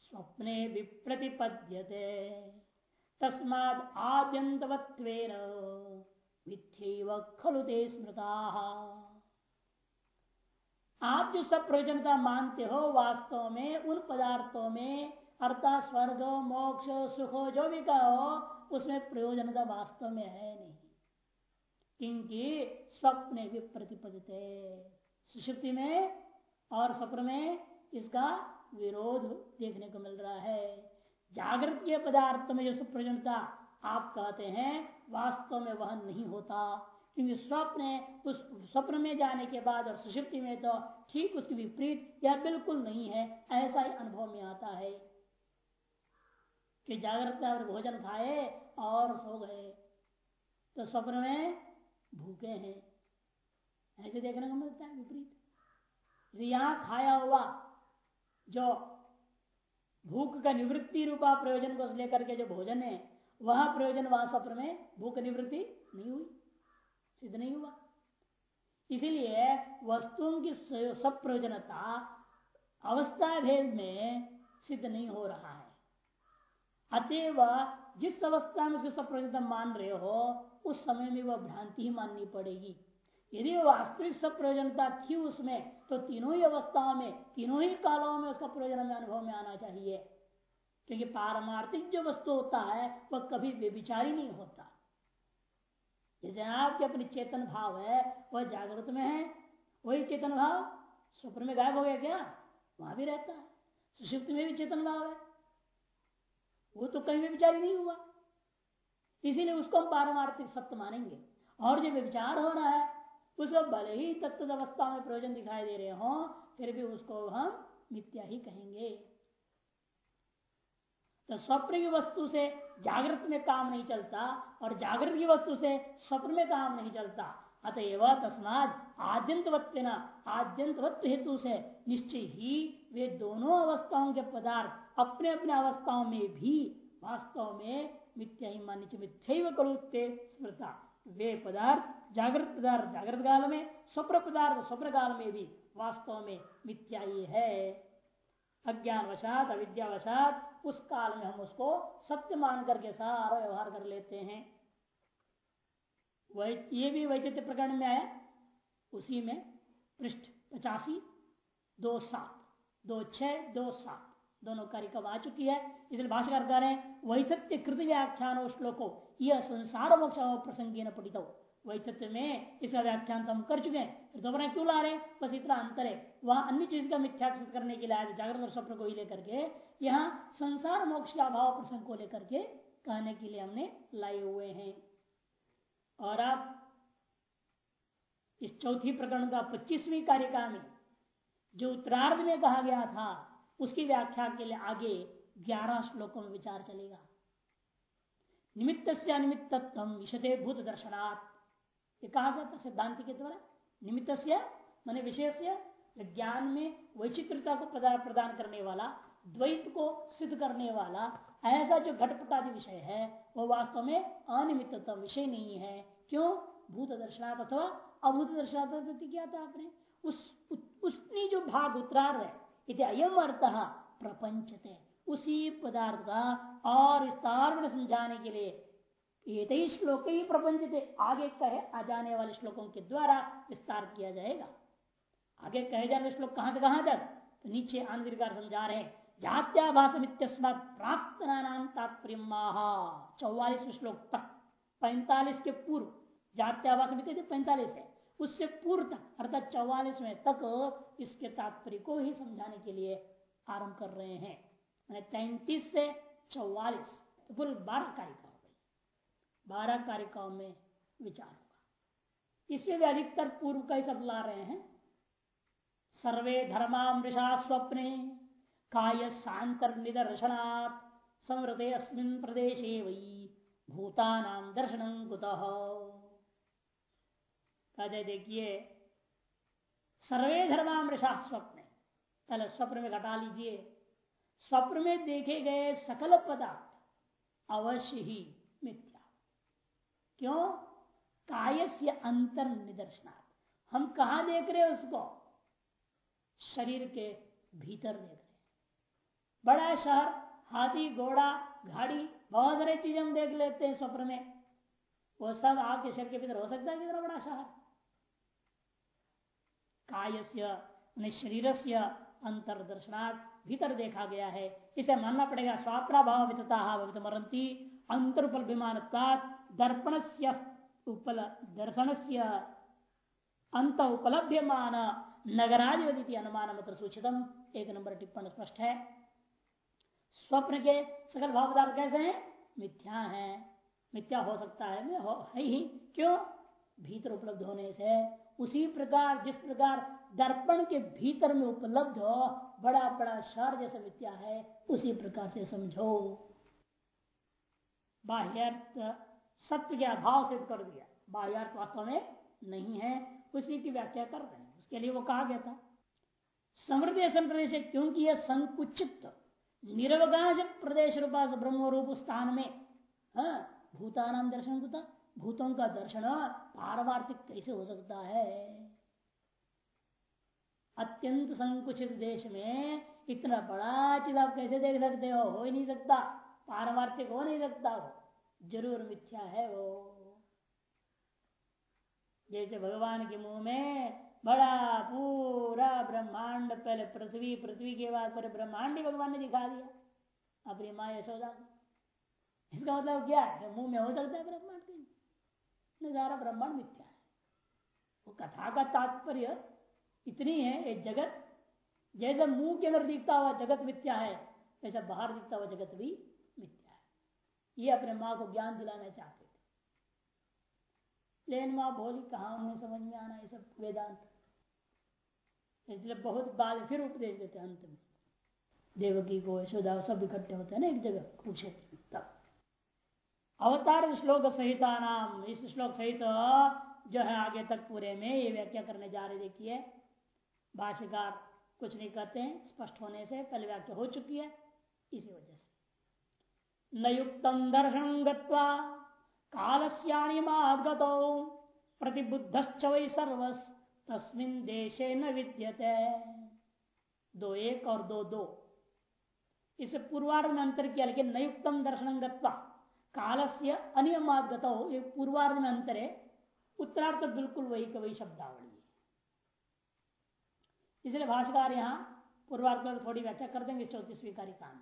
स्वप्ने विप्रतिपद्यते। तस्माद आद्यंतवत्वेन मिथ्यव खलु ते स्मृता। आप जो सब प्रयोजनता मानते हो, वास्तव में, उन पदार्थों में, अर्थात स्वर्ग, मोक्ष, सुख, जो भी कहो, उसमें प्रयोजनता वास्तव में है नहीं। क्योंकि स्वप्न विप्रतिपदित। सुषुप्ति में और स्वप्न में इसका विरोध देखने को मिल रहा है। जागृत के पदार्थ में जो सुप्रजनता आप कहते हैं, वास्तव में वह नहीं होता। क्योंकि स्वप्न, उस स्वप्न में जाने के बाद और सुषुप्ति में तो ठीक उसके विपरीत या बिल्कुल नहीं है, ऐसा ही अनुभव में आता है। कि जागृत में भोजन खाए और सो गए तो स्वप्न में भूखे हैं। ऐसे देखने को मिलता है विपरीत। यहाँ खाया हुआ, जो भूख का निवृत्ति रूपा प्रयोजन को लेकर के जो भोजन है, वह प्रयोजन वहाँ स्वप्न में भूख निवृत्ति नहीं हुई। सिद्ध नहीं हुआ। इसीलिए वस्तुओं की सब प्रयोजनता अवस्था भेद में सिद्ध नहीं हो रहा है। अतएव जिस अवस्था में उसको सब प्रयोजनता मान रहे हो उस समय में वह भ्रांति ही माननी पड़ेगी। यदि वास्तविक सब प्रयोजनता थी उसमें तो तीनों ही अवस्थाओं में, तीनों ही कालों में उसका प्रयोजन अनुभव में आना चाहिए। क्योंकि पारमार्थिक जो वस्तु होता है, वह कभी व्यभिचारी नहीं होता। जैसे आपके अपने चेतन भाव है, वह जागृत में है। वही चेतन भाव, स्वप्न में गायब हो गया क्या? वहाँ भी रहता है। सुषुप्त में भी चेतन भाव है। वो तो कहीं भी विचारी नहीं हुआ। इसीलिए उसको हम पारमार्थिक सत्य मानेंगे। और जो विचार हो रहा है उसको भले ही तत्व अवस्था में प्रयोजन दिखाई दे रहे हो, फिर भी उसको हम मिथ्या ही कहेंगे। तो स्वप्न की वस्तु से जागृत में काम नहीं चलता, और जागृत की वस्तु से स्वप्न में काम नहीं चलता। अतएव तस्माद आद्यंतवत्व आद्यंतवत्व हेतु से निश्चय ही वे दोनों अवस्थाओं के पदार्थ अपने अपने अवस्थाओं में भी वास्तव में मिथ्या ही मान्य मिथ्या करुते स्मृता। वे पदार्थ, जागृत पदार्थ, जागृत काल में स्वप्न पदार्थ, स्वप्न काल में भी वास्तव में मिथ्या ही। है अज्ञान वशात अविद्यावशात, उस काल में हम उसको सत्य मान करके सारा व्यवहार कर लेते हैं। ये भी वैद्य प्रकरण में आया। उसी में पृष्ठ पचासी, दो सात, दो छ दो सात। दोनों कार्यक्रम आ चुकी है? इसलिए भाषाकार कह रहे हैं वैथत्य कृत व्याख्यान श्लोको, यह संसार मोक्ष प्रसंग न पढ़ित वैतत्व में इसका व्याख्यान तो हम कर चुके हैं, फिर दोबारा क्यों ला रहे हैं? बस इतना अंतर है। वहाँ अन्य चीज़ का मिथ्या करने के लिए जागृत और स्वप्न को ही लेकर के, यहाँ संसार मोक्ष के अभाव प्रसंग को लेकर के कहने के लिए हमने लाए हुए हैं। और आप इस चौथी प्रकरण का पच्चीसवीं कार्यकाल में, जो उत्तरार्ध में कहा गया था उसकी व्याख्या के लिए आगे ग्यारह श्लोकों में विचार चलेगा। निमित्त से अनिमित्त विशदे भूत दर्शनात्। ये कहा था सिद्धांत के द्वारा। निमित्त मान विषय से ज्ञान में वैचित्रता को प्रदान करने वाला, द्वैत को सिद्ध करने वाला, ऐसा जो घटपटादि विषय है, वो वास्तव में अनिमित्त विषय नहीं है। क्यों? भूत दर्शनाथ अथवा अभूत दर्शनाथ क्या था आपने। उस उसने जो भाग उत्तरार है अयम अर्थ प्रपंचते। उसी पदार्थ का और विस्तार में समझाने के लिए ये श्लोक ही प्रपंच थे आगे कहे, आ जाने वाले श्लोकों के द्वारा विस्तार किया जाएगा। आगे कहे जाने श्लोक कहाँ से कहाँ तक? तो नीचे आनंदकार समझा रहे हैं। जात्याभास प्राप्त नाम तात्पर्य चौवालीस श्लोक तक, पैंतालीस के पूर्व। जात्याभास मित्य पैंतालीस है। उससे पूर्व तक, अर्थात चौवालीसवें तक, इसके तात्पर्य को ही समझाने के लिए आरंभ कर रहे हैं। तैतीस से चौवालीस तो कुल बारह कारिका हो गई बारह कारिकाओं में विचार होगा। इसमें भी अधिकतर पूर्व का ही सब ला रहे हैं। सर्वे धर्मामृषा स्वप्ने काय सांतर निदर्शनात् समृते अस्मिन प्रदेशे वही भूतानाम दर्शन कुतः। कहते देखिए, सर्वे धर्मामृषा स्वप्न। पहले स्वप्न में घटा लीजिए। स्वप्न में देखे गए सकल पदार्थ अवश्य ही मिथ्या। क्यों? काय से अंतर निदर्शनार्थ हम कहा देख रहे उसको? शरीर के भीतर देख रहे बड़ा शहर, हाथी, घोड़ा, घाड़ी, बहुत सारी चीज़ें हम देख लेते हैं स्वप्न में। वो सब आपके शरीर के भीतर हो सकता है कितना बड़ा शहर? काय से शरीर से अंतर दर्शनार्थ भीतर देखा गया है। इसे मानना पड़ेगा स्वात्रा भाव वितता मरंती अंतरुपल विमान दर्पण से उपल दर्शन से अंत उपलभ्यमान नगराधिपति अनुमान मत सूचितम। एक नंबर टिप्पण स्पष्ट है। स्वप्न के सकल भाव पदार्थ कैसे हैं? मिथ्या है। मिथ्या हो सकता है, हो, है ही। क्यों? भीतर उपलब्ध होने से। उसी प्रकार जिस प्रकार दर्पण के भीतर में उपलब्ध हो बड़ा बड़ा शहर जैसा मिथ्या है उसी प्रकार से समझो। बाह्यार्थ सत्य के अभाव सिद्ध कर दिया। बाह्यार्थ वास्तव में नहीं है उसी की व्याख्या कर रहे हैं। उसके लिए वो कहा गया था समृद्धि प्रदेश क्योंकि यह संकुचित निरवकाश प्रदेश रूपा ब्रह्म रूप स्थान में हाँ, भूतानाम दर्शन होता भूतों का दर्शन पारवार्थिक कैसे हो सकता है? अत्यंत संकुचित देश में इतना बड़ा चीज़ आप कैसे देख सकते हो? हो ही नहीं सकता। पारमार्थिक हो नहीं सकता। वो ज़रूर मिथ्या है वो। जैसे भगवान के मुँह में बड़ा, पूरा ब्रह्मांड, पहले पृथ्वी पृथ्वी के बाद पर ब्रह्मांड ही भगवान ने दिखा दिया। अपनी माँ यशोदा इसका मतलब क्या है? मुँह में हो सकता है ब्रह्मांड। सारा ब्रह्मांड मिथ्या है। वो कथा का तात्पर्य इतनी है, ये जगत, जैसे मुँह के अंदर दिखता हुआ जगत मिथ्या है, वैसा बाहर दिखता हुआ जगत भी मिथ्या है। ये अपने माँ को ज्ञान दिलाना चाहते थे। लेकिन माँ बोली, कहा उन्हें समझ में आना ये सब वेदांत? इसलिए बहुत बाद फिर उपदेश देते अंत में। देवकी को यशोदा सब इकट्ठे होते हैं ना एक जगह कुरुक्षेत्र तब अवतार श्लोक सहित नाम इस श्लोक सहित जो है आगे तक पूरे में ये व्याख्या करने जा रहे, देखिए। भाष्यकार कुछ नहीं कहते हैं, स्पष्ट होने से पहले व्याख्या हो चुकी है, इसी वजह से। न दर्शन गत्वा प्रतिबुद्ध वै सर्वस, तस्मिन देशे न विद्यते। दो एक और दो दो। इसे पूर्वार्ध में अंतर किया, लेकिन नयुक्तम दर्शन गत्वा काल से अनियमागत पूर्वार्ध में अंतर है उत्तरार्थ तो बिल्कुल वही का वही शब्दावली है। इसलिए भाषाकार यहाँ पूर्वार्थ में थोड़ी व्याख्या कर देंगे, चौतीसवीं कारिका में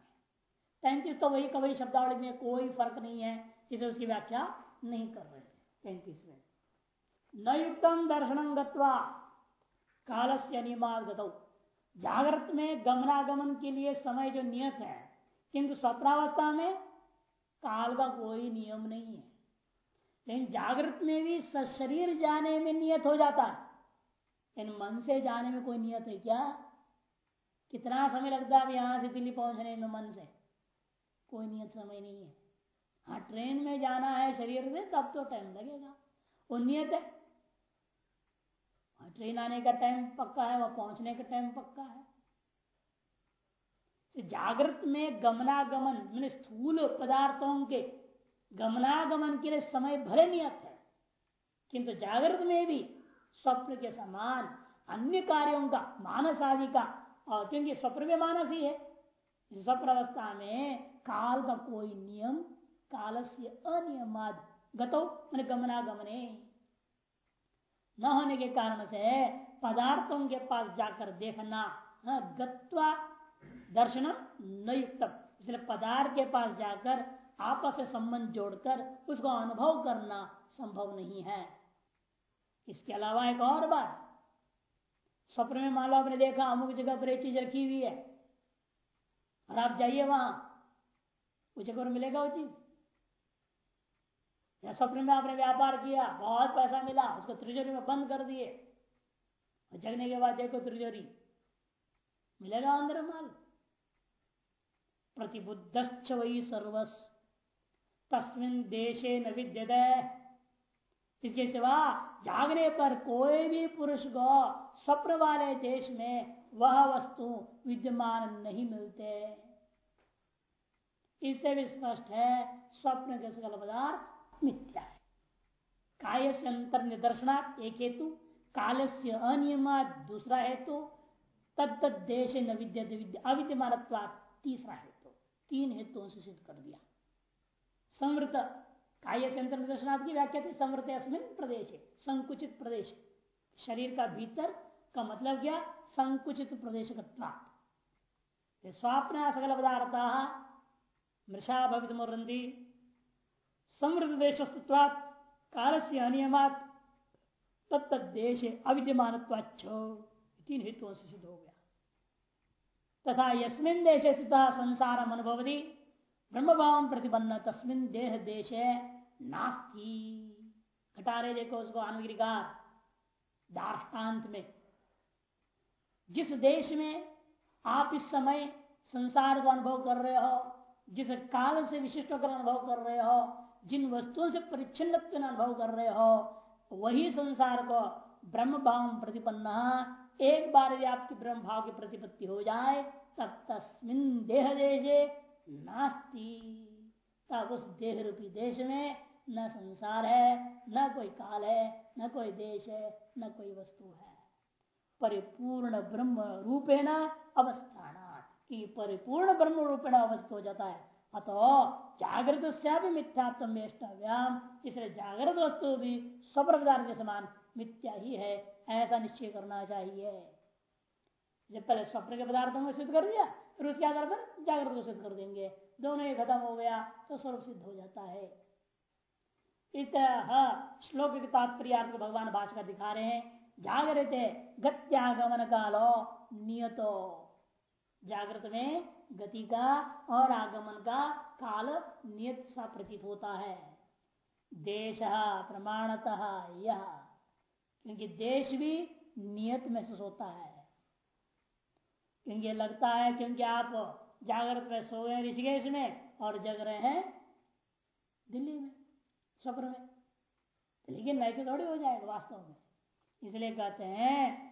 तैंतीस तो वही कवई शब्दावली में कोई फ़र्क नहीं है, इसे उसकी व्याख्या नहीं कर रहे तैंतीस में न युक्तम दर्शनम गत्वा काल अनियमागत जागृत में गमनागमन के लिए समय जो नियत है, किंतु स्वप्नावस्था में काल का कोई नियम नहीं है। लेकिन जागृत में भी शरीर जाने में नियत हो जाता है। लेकिन मन से जाने में कोई नियत है क्या? कितना समय लगता है यहाँ से दिल्ली पहुँचने में मन से? कोई नियत समय नहीं है। हाँ ट्रेन में जाना है शरीर से, तब तो टाइम लगेगा। वो नियत है। हाँ ट्रेन आने का टाइम पक्का है वह पहुँचने का टाइम पक्का है। जागृत में गमनागमन, मैंने स्थूल पदार्थों के गमनागमन के लिए समय भले नियत है, किंतु जागृत में भी स्वप्न के समान अन्य कार्यों का, मानस आदि का, और क्योंकि स्वप्न में मानस ही है स्वप्न अवस्था में काल का कोई नियम काल से अनियमाद गतो, मैंने गमनागमने। न होने के कारण से पदार्थों के पास जाकर देखना गत्वा दर्शन न युक्त इसलिए पदार्थ के पास जाकर, आपस से संबंध जोड़कर, उसको अनुभव करना संभव नहीं है। इसके अलावा एक और बात, स्वप्न में मान लो आपने देखा, अमुक जगह पर एक चीज़ रखी हुई है, और आप जाइए वहाँ, उस जगह मिलेगा वो चीज़। या स्वप्न में आपने व्यापार किया, बहुत पैसा मिला, उसको त्रिजोरी में बंद कर दिए जगने के बाद देखो त्रिजोरी मिलेगा अंदर माल प्रतिबुद्ध वही सर्वस। तस्मिन देशे न इसके सिवा जागने पर कोई भी पुरुष को स्वप्न वाले देश में वह वस्तु विद्यमान नहीं मिलते। इससे भी स्पष्ट है, स्वप्न के सकल पदार्थ मिथ्या है। काय से अंतर निदर्शना एक हेतु काल से अनियमा दूसरा हेतु न विद्य अविद्यमान तीसरा हेतु, तीन हेतुओं से सिद्ध कर दिया। संवृत काय से अंतर निदर्शनाथ की व्याख्या थी संवृत अस्मिन प्रदेश, संकुचित प्रदेश। शरीर का भीतर का मतलब क्या? संकुचित प्रदेश स्वाप्न सकल पदार्थ मृषा भवित मुरंदी समृद्ध देश काल से अनियमात तत्त देश अविद्यमान तीन हेतुओं से सिद्ध हो गया। तथा यस्मिन देश स्थित संसार अनुभवती ब्रह्म भाव प्रतिपन्न तस्मिन देह देश नास्ती। घटारे देखो उसको अनुगिरिकार दार्टान्त में। जिस देश में आप इस समय संसार को अनुभव कर रहे हो, जिस काल से विशिष्ट होकर अनुभव कर रहे हो, जिन वस्तुओं से परिच्छिन्न अनुभव कर रहे हो, वही संसार को ब्रह्म भाव प्रतिपन्न एक बार आपकी ब्रह्म भाव की प्रतिपत्ति हो जाए, तब तस्मिन देह देशे नास्ती। तब उस देह रूपी देश में न संसार है, न कोई काल है, न कोई देश है, न कोई वस्तु है। परिपूर्ण ब्रह्म रूपेण अवस्थान कि परिपूर्ण ब्रह्म रूपेण अवस्थ हो जाता है, अतो जागृत से मिथ्यात्म इसलिए जागृत वस्तु भी स्वप्रदान के समान मिथ्या ही है ऐसा निश्चय करना चाहिए। जब पहले स्वप्न के पदार्थों को सिद्ध कर दिया, फिर उसके आधार पर जागृत को सिद्ध कर देंगे। दोनों ही खत्म हो गया तो स्वरूप सिद्ध हो जाता है। इस श्लोक के तात्पर्य को भगवान भाषा दिखा रहे हैं। जागृत गत्यागमन कालो, नियतो। जागृत में गति का और आगमन का काल नियत सा प्रतीत होता है। देश प्रमाणतः यह क्योंकि देश भी नियत महसूस होता है। क्योंकि लगता है क्योंकि आप जागृत में सो गए ऋषिकेश में और जग रहे हैं दिल्ली में स्वप्न में। लेकिन ऐसे थोड़ी हो जाएगा वास्तव में। इसलिए कहते हैं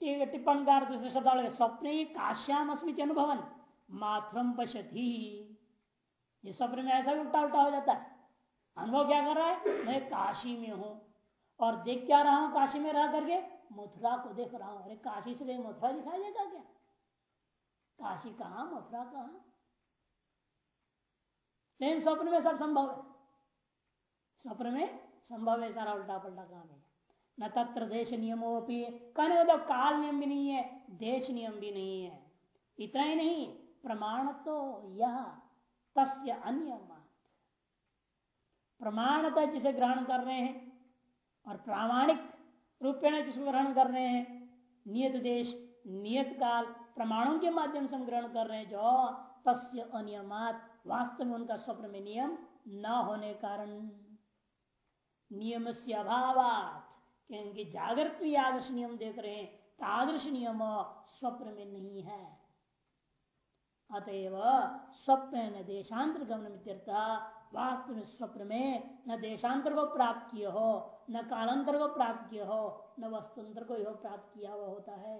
टिप्पणकार दूसरे शब्द स्वप्न काश्याम अस्मित अनुभवन माथुरम पशती ये स्वप्न में ऐसा उल्टा उल्टा हो जाता है। अनुभव क्या कर रहा है? मैं काशी में हूँ। और देख क्या रहा हूँ, काशी में रह करके? मथुरा को देख रहा हूँ। अरे काशी से मथुरा दिखाई देगा क्या? काशी कहा, मथुरा कहा? लेकिन स्वप्न में सब संभव है। स्वप्न में संभव है, सारा उल्टा पल्टा काम है। न तत्र देश नियमो भी कहने मतलब काल नियम भी नहीं है, देश नियम भी नहीं है। इतना ही नहीं, प्रमाण तो यह, तस्य अन्य प्रमाणता जिसे ग्रहण कर रहे हैं और प्रामाणिक रूपेण जिसको ग्रहण कर रहे हैं, नियत देश, नियत काल, प्रमाणों के माध्यम से ग्रहण कर रहे हैं, जो तस्य अनियमात, वास्तव में उनका स्वप्न में नियम न होने कारण। नियम से अभाव क्योंकि जागृत भी आदर्श नियम देख रहे हैं, तादृश नियम स्वप्न में नहीं है। अतएव स्वप्न न देशांतर गमन वास्तव में स्वप्न में न देशांतर को प्राप्त किए हो न कालांतर को प्राप्त किया हो, न वस्तुंतर को यह प्राप्त किया हुआ होता है।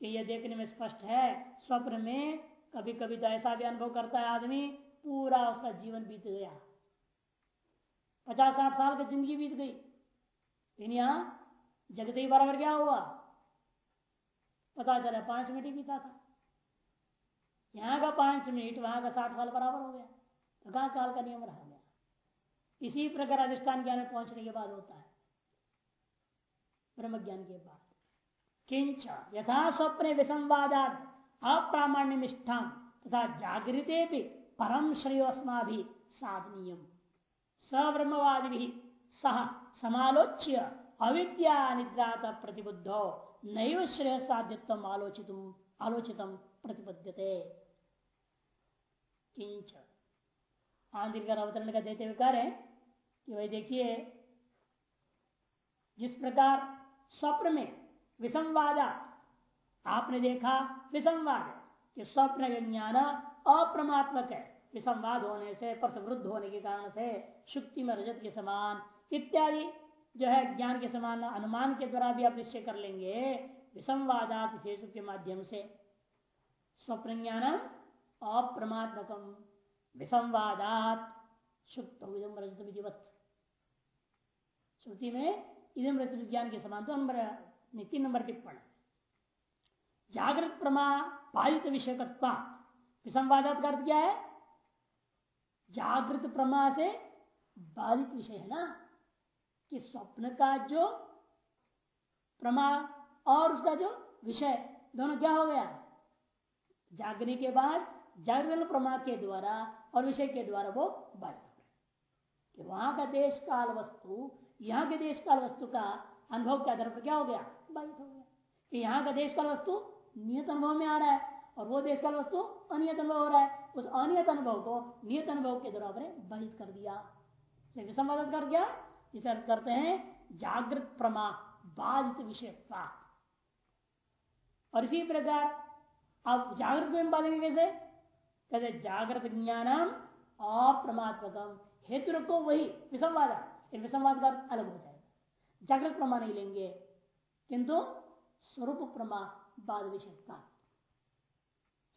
कि यह देखने में स्पष्ट है, स्वप्न में कभी कभी तो ऐसा भी अनुभव करता है आदमी, पूरा उसका जीवन बीत गया। पचास साठ साल की ज़िंदगी बीत गई। लेकिन यहाँ जगत ही बराबर क्या हुआ? पता चला पाँच मिनट ही बीता था। यहाँ का पाँच मिनट, वहाँ का साठ साल बराबर हो गया। तो कहा काल का नियम रहा गया? इसी प्रकार अधिष्ठान ज्ञान में पहुँचने के बाद होता है। ब्रह्म ज्ञान के बाद। किंच यथा स्वप्न विसंवादा अप्रामाण्य निष्ठा तथा जागृते भी परम श्रेयोस्मा भी साधनीय सब्रह्मवादि भी सह समालोच्य अविद्या निद्रात प्रतिबुद्धो नैव श्रेय साध्यत्व आलोचित आलोचित प्रतिपद्यते। किंच। आंधिकर अवतरण का देते हुए कह रहे कि भाई देखिए, जिस प्रकार स्वप्न में विसंवादा आपने देखा विसंवाद कि स्वप्न ज्ञान अप्रमात्मक है। विसंवाद होने से परसवृद्ध होने के कारण से, शुक्ति में रजत के समान, इत्यादि जो है, ज्ञान के समान अनुमान के द्वारा भी आप निश्चय कर लेंगे, विसंवादात शेष के माध्यम से। स्वप्न ज्ञान अप्रमात्मकम, विसंवादात शुक्त रजत विधिवत श्रुति में इधम ज्ञान के समान तो नंबर तीन नंबर टिप्पण जागृत प्रमा बाधित विषय विसंवादात का अर्थ क्या है? जागृत प्रमा से बाधित विषय है ना? कि स्वप्न का जो प्रमा और उसका जो विषय, दोनों क्या हो गया? जागने के बाद जागरण प्रमा के द्वारा और विषय के द्वारा वो बाधित हो कि वहाँ का देश काल वस्तु यहाँ के देश काल वस्तु का अनुभव के आधार पर क्या हो गया? बाधित हो गया। कि यहाँ का देश काल वस्तु नियत अनुभव में आ रहा है और वो देश काल वस्तु अनियत अनुभव हो रहा है। उस अनियत अनुभव को नियत अनुभव के द्वारा बाधित कर दिया। विसंवाद कर गया जिसे अर्थ करते हैं जागृत प्रमा, बाधित विषय और इसी प्रकार, अब जागृत में बाधेंगे कैसे? कहते जागृत ज्ञानम अप्रमात्मकम, हेतु रखो वही विसंवाद। विसंवाद का अलग हो जाएगा। जागृत प्रमा नहीं लेंगे, किंतु स्वरूप प्रमा बाद विषयता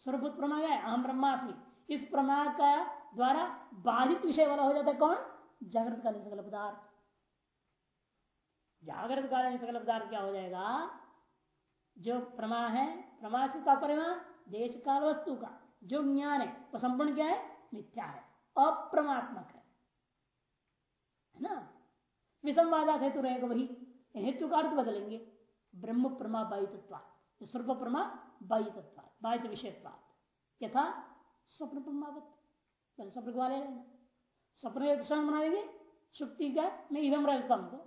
स्वरूप प्रमा है? अहम ब्रह्मास्मि इस प्रमा का द्वारा बाधित विषय वाला हो जाता है कौन? जागृत कालीन सकल पदार्थ। जागृत कालीन सकल पदार्थ क्या हो जाएगा? जो प्रमा है, प्रमा से तात्पर्य देश काल वस्तु का। जो ज्ञान है, वो संपूर्ण क्या है? मिथ्या है। अप्रमात्मक है ना? विसंवादात हेतु रहेगा वही। हेतु का अर्थ बदलेंगे। ब्रह्म प्रमा बाई तत्व सर्व प्रमा बाई तत्व बाहित विषयत्वाद यथा स्वप्न प्रमावत। पहले स्वप्न को वाले स्वप्न दृष्टान बना देंगे शुक्ति का मैं इधम रजता को।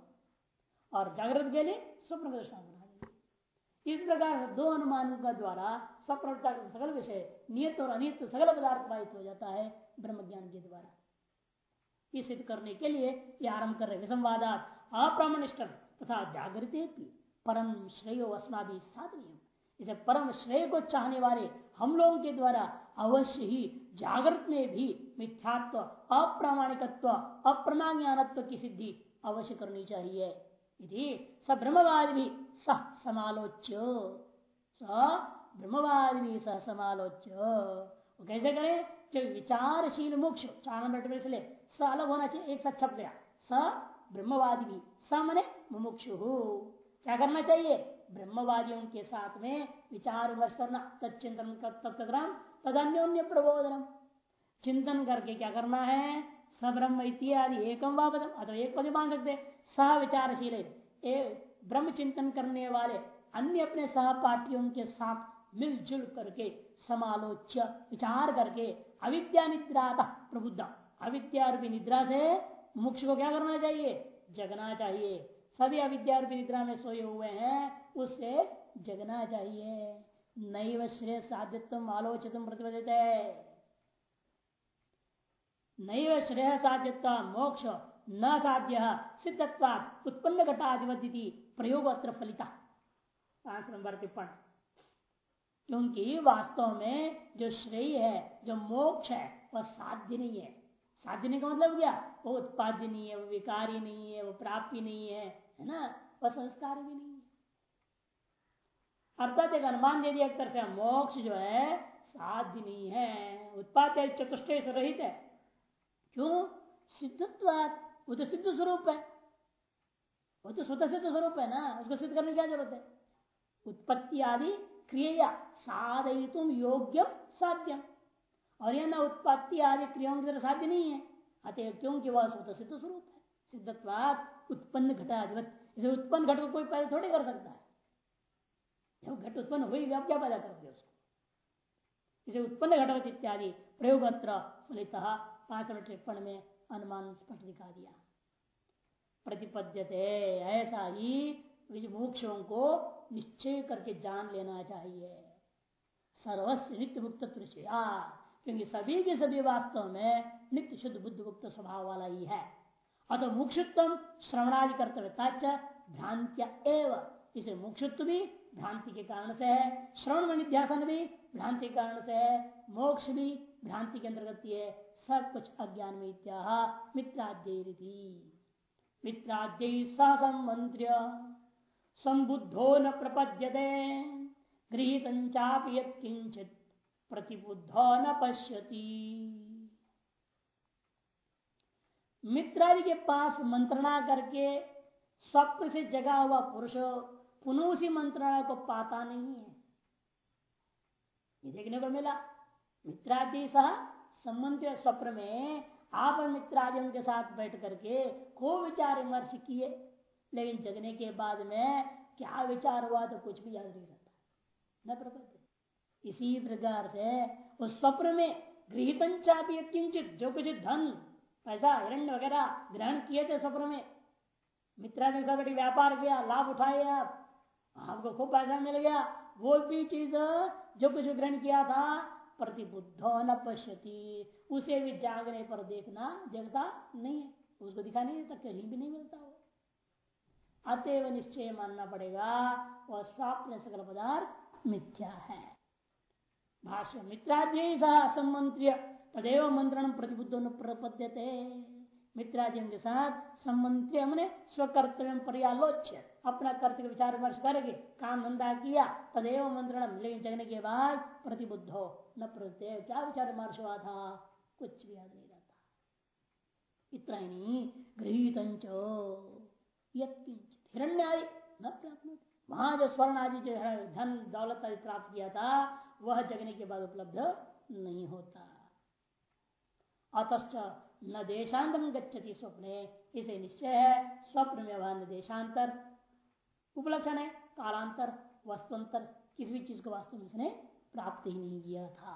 और जागृत के लिए स्वप्न का बना देंगे। इस प्रकार दो अनुमानों का द्वारा स्वप्न सकल विषय, नियत और अनियत सकल पदार्थ बाधित हो जाता है ब्रह्म ज्ञान के द्वारा। ये सिद्ध करने के लिए यह आरंभ कर रहे विसंवादात अप्रामणिष्ट तथा जागृति परम श्रेय अस्माभि साधनीय इसे परम श्रेय को चाहने वाले हम लोगों के द्वारा अवश्य ही जागृत में भी मिथ्यात्व, अप्रामाणिकत्व अप्रमाज्ञानत्व की सिद्धि अवश्य करनी चाहिए। यदि स ब्रह्मवाद भी सह समालोच्य। स ब्रह्मवाद भी सह समालोच्य। वो कैसे करें? जो विचारशील मोक्ष, चार नंबर इसलिए स अलग होना चाहिए, एक साथ छप गया। स ब्रह्मवादी भी स मने मुमुक्षु। क्या करना चाहिए? ब्रह्मवादियों के साथ में विचार विमर्श करना। तत्चिंतन तत्कर्म तदन्योन्य प्रबोधनम। चिंतन करके क्या करना है? सब्रह्म इत्यादि एकम वापदम अथवा एक पद मान सकते सह विचारशील ब्रह्म चिंतन करने वाले अन्य अपने सहपाठियों के साथ मिलजुल करके समालोच्य, विचार करके अविद्या निद्रा प्रबुद्ध। अविद्या रूपी निद्रा से मुक्ष को क्या करना चाहिए? जगना चाहिए। सभी अविद्यारूपी निद्रा में सोए हुए हैं, उससे जगना चाहिए। नैव श्रेय साध्यत्व आलोचित प्रतिबद्ध नैव श्रेय साध्यत्व मोक्ष न साध्य सिद्धत्वा उत्पन्न घटाधिपति प्रयोग अत्र फलिता। पाँच नंबर टिप्पण। क्योंकि वास्तव में जो श्रेय है, जो मोक्ष है, वह साध्य नहीं है। साध्य नहीं का मतलब क्या? वो उत्पाद्य नहीं है, वो विकारी नहीं है, वो प्राप्ति नहीं है है ना? वह संस्कार भी नहीं है। अर्थात एक अनुमान दे दिया एक तरह से, मोक्ष जो है, साध्य नहीं है। उत्पाद चतुष्ट से रहित है। क्यों? सिद्धत्व वो तो सिद्ध स्वरूप है। वो तो स्वतः सिद्ध स्वरूप है ना? उसको सिद्ध करने की क्या ज़रूरत है? उत्पत्ति आदि क्रिया साधय तुम योग्यम साध्यम। और यह ना उत्पत्ति आदि क्रियाओं की तरह साध्य नहीं है। अतः क्योंकि वह स्वतः सिद्ध स्वरूप है? सिद्धत्वाद उत्पन्न घटाधिपत इसे उत्पन्न घट को कोई पैदा थोड़ी कर सकता है। जब घट उत्पन्न हुई आप क्या पैदा करोगे उसको? इसे उत्पन्न घटवत इत्यादि प्रयोग फलित पाँच टिप्पण में अनुमान स्पष्ट दिखा दिया। प्रतिपद्यते, ऐसा ही मोक्षों को निश्चय करके जान लेना चाहिए। सर्वस्व नित्य मुक्त क्योंकि सभी के सभी वास्तव में नित्य शुद्ध बुद्ध मुक्त स्वभाव वाला ही है। अतः मुक्षुत्व श्रवणादि कर्तव्यता भ्रांत्या एवं। इसे मुक्षुत्व भी भ्रांति के कारण से है, श्रवण निध्यासन भी भ्रांति के कारण से है, मोक्ष भी भ्रांति के अंतर्गत है सब कुछ अज्ञान में मित्राद्य मित्राद्य संबंध्य। संबुद्धो न प्रपद्यते। गृहित किंचित प्रतिबुद्ध न पश्यति मित्रादि के पास मंत्रणा करके स्वप्न से जगा हुआ पुरुष पुनः उसी मंत्रणा को पाता नहीं है। ये देखने को मिला। मित्रादि सह संबंध स्वप्न में आप मित्रादियों के साथ बैठ करके खूब विचार विमर्श किए, लेकिन जगने के बाद में क्या विचार हुआ तो कुछ भी याद नहीं रहता। न प्रबद्ध इसी प्रकार से उस स्वप्न में गृहित किंचित, जो कुछ धन, पैसा, हिरण्य वगैरह ग्रहण किए थे स्वप्न में। मित्रादि के साथ व्यापार किया, लाभ उठाए आप, आपको खूब पैसा मिल गया। वो भी चीज़ जो कुछ ग्रहण किया था, प्रतिबुद्ध न पश्यति, उसे भी जागने पर देखना देखता नहीं है। उसको दिखा नहीं देता, कहीं भी नहीं मिलता वो। अतएव निश्चय मानना पड़ेगा, वह स्वप्न सकल पदार्थ मिथ्या है। भाष्य मित्राद्य सह असमंत्रिय तदेव मंत्रण प्रतिबुद्ध प्रपद्यते मित्रादियों के साथ संबंधी हमने स्वकर्तव्य पर्यालोच्य, अपना कर्तव्य विचार विमर्श करके, काम धंधा किया, तदेव मंत्रण लेकिन जगने के बाद प्रतिबुद्ध हो न प्रत्यय क्या विचार विमर्श हुआ था? कुछ भी याद नहीं रहता। इतना ही नहीं गृहित हिरण्य आदि न प्राप्त वहाँ जो स्वर्ण आदि जो धन, दौलत आदि प्राप्त किया था वह जगने के बाद उपलब्ध नहीं होता। अतश्च न देशांतर गच्छति स्वप्ने, इसे निश्चय है, स्वप्न में वह देशांतर उपलक्षण है, कालांतर वस्तुअंतर किसी भी चीज़ को वास्तव में इसने प्राप्त ही नहीं किया था।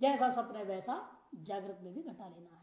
जैसा स्वप्न है वैसा जागृत में भी घटा लेना है।